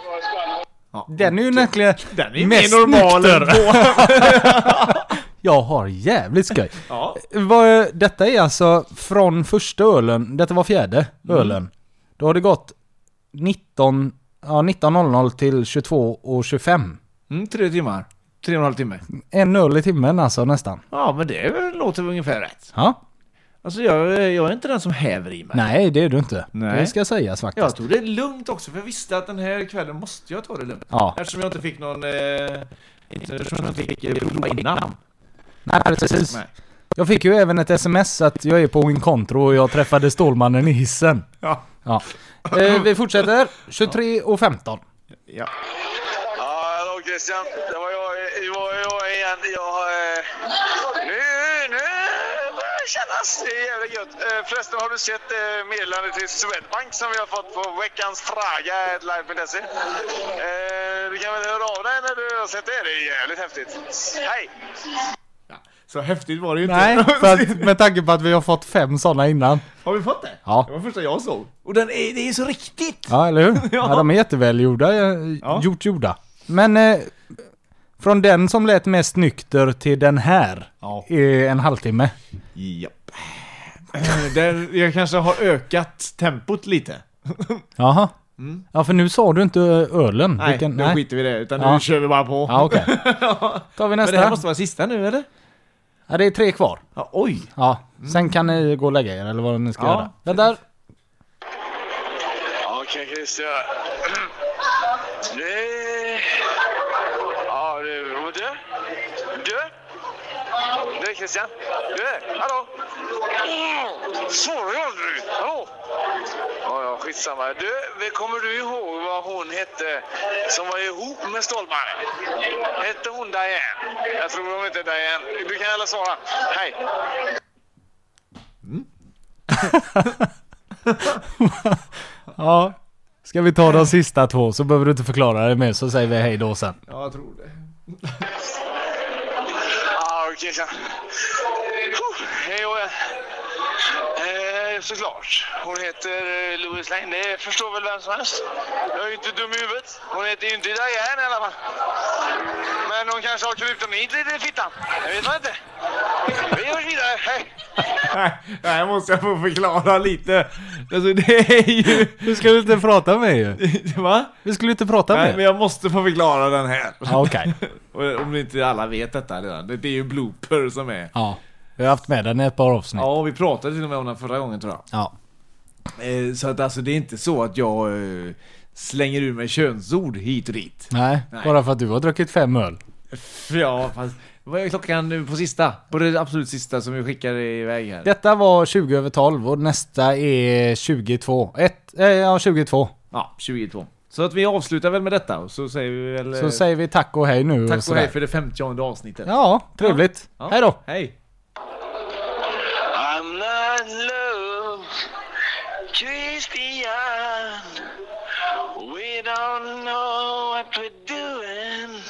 Den är ju nästan
Den är
mest
mer normal än
nykter. Jag har jävligt skoj.
Ja.
Vad, detta är alltså från första ölen, detta var fjärde
Mm.
ölen. Då har det gått 19, ja 19.00 till 22.25.
Mm, tre timmar. Tre och en halv timme.
En öl i timmen alltså nästan.
Ja, men det låter ungefär rätt.
Ja.
Alltså jag, jag är inte den som häver i mig.
Nej, det är du inte.
Nej.
Det ska sägas faktiskt.
Jag tog det lugnt också, för jag visste att den här kvällen måste jag ta det lugnt.
Ja.
Eftersom jag inte fick någon... Eh, eftersom jag inte fick eh, prova innan.
Nej, precis.
Nej.
Jag fick ju även ett sms att jag är på Incontro och jag träffade Stålmannen i hissen.
Ja.
Ja. Eh, vi fortsätter. 23 och 15.
Ja.
Ja, hallå Christian. Det var jag, det var jag igen. Jag, eh, nu, nu börjar det kännas. Det är jävligt gött. Eh, förresten, har du sett eh, meddelandet till Swedbank som vi har fått på veckans fråga live.se? Eh, du kan väl höra av dig när du har sett det. Det är jävligt häftigt. Hej!
Så häftigt var det ju inte.
Nej, för att, med tanke på att vi har fått fem sådana innan.
Har vi fått det?
Ja.
Det var första jag såg. Och den är, det är så riktigt!
Ja, eller hur?
Ja.
Ja, de är jättevälgjorda.
Ja.
Gjort gjorda. Men eh, från den som lät mest nykter till den här
Ja.
är en halvtimme.
Japp. Den, jag kanske har ökat tempot lite.
Jaha. Ja, för nu sa du inte ölen.
Mm. Nej,
Vilken-
då skiter vi i det. Utan
Ja.
nu kör vi bara på.
Ja, okej. Tar vi
Men det här
nästa.
måste vara sista nu eller?
Ja, det är tre kvar.
Ja, oj!
Ja, sen kan ni gå och lägga er eller vad ni ska
Ja.
göra. Vänta.
Okej Christian. Det... Ja, du... Du? Du? Du Christian? Du? Hallå? Svarar jag aldrig? Hallå? Ja, ja, skitsamma. Du, kommer du ihåg vad hon hette som var ihop med Stålmannen? Hette hon Diane? Jag tror hon hette Diane. Du kan alla svara. Hej!
Ja. Ska vi ta de sista två så behöver du inte förklara det mer så säger vi hej då sen.
Ja, jag tror det.
Ja, okej så. Såklart. Hon heter eh, Louise Lane. Det förstår väl vem som helst. Jag är ju inte dum i huvudet. Hon heter ju inte Diane i alla fall. Men hon kanske har kryptonit lite i fittan. Jag vet man inte. Vi går vidare. Hej!
Nej, det här måste jag få förklara lite. Alltså det är ju...
Du skulle inte prata med ju.
Va?
Vi skulle inte prata
Nej,
med.
men jag måste få förklara den här.
Okej.
Och Om inte alla vet detta redan. Det det är ju blooper som är.
Ja. Vi har haft med den i ett par avsnitt.
Ja, vi pratade till och med om den förra gången tror jag.
Ja.
Eh, Så att alltså det är inte så att jag eh, slänger ur mig könsord hit och dit.
Nej,
Nej.
bara för att du har druckit fem öl.
För Ja, fast vad är klockan nu på sista? På det absolut sista som vi skickar iväg här.
Detta var 20 över 12 och nästa är 22. Ett, eh, ja 22.
Ja, 22. Så att vi avslutar väl med detta och så säger vi väl...
Så
eh,
säger vi tack och hej nu.
Tack och
sådär.
hej för det 50 avsnittet.
Ja, trevligt.
Ja.
Hej då.
Hej.
Christian. We don't know what we're doing.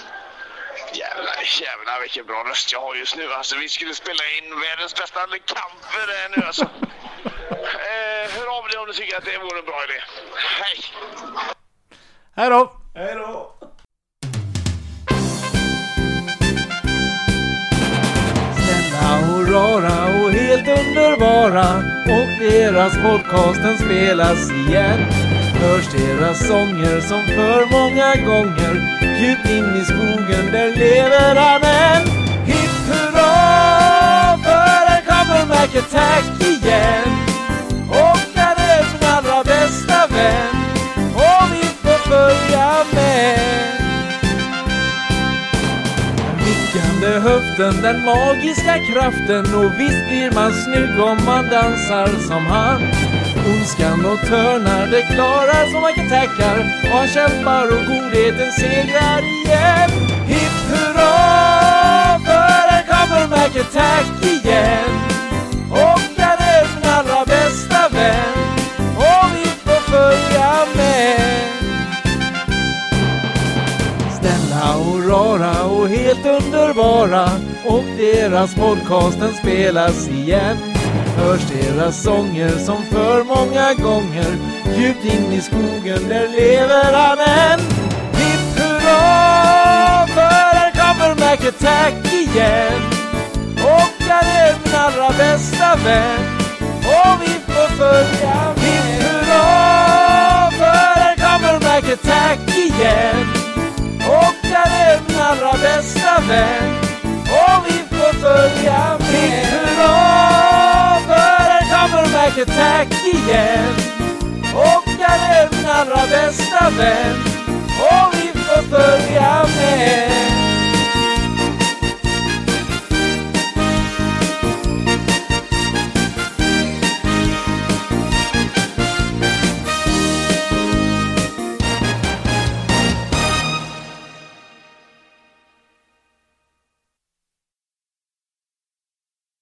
Jävlar, jävlar vilken bra röst jag har just nu. Alltså, vi skulle spela in världens bästa kamper här nu alltså. eh, hör av dig om du tycker att det vore en bra idé. Hej!
Hej då.
Hej då. Vara och deras podcast den spelas igen. Hörs deras sånger som för många gånger. Djupt in i skogen där lever han än. Hipp hurra för här kommer Mac Attack igen. Och han är min allra bästa vän. Och vi får följa med. Nickande höften, den magiska kraften och visst blir man snygg om man dansar som han. Ondskan och törnar, det klarar som man kan tackar och han kämpar och godheten segrar igen. Hipp hurra, för här kommer Mac Attack igen. Och han är min allra bästa vän och vi får följa med. Snälla och rara och helt underbara och deras podcasten spelas igen. Hörs deras sånger som för många gånger djupt in i skogen där lever han än. Hipp hurra för här kommer Mac Attack igen. Och han är min allra bästa vän och vi får följa med. Hipp hurra för här kommer Mac Attack igen. Och är min allra bästa vän. Och vi får följa med hurra För här kommer Mac Attack igen. Och han är min allra bästa vän. Och vi får följa med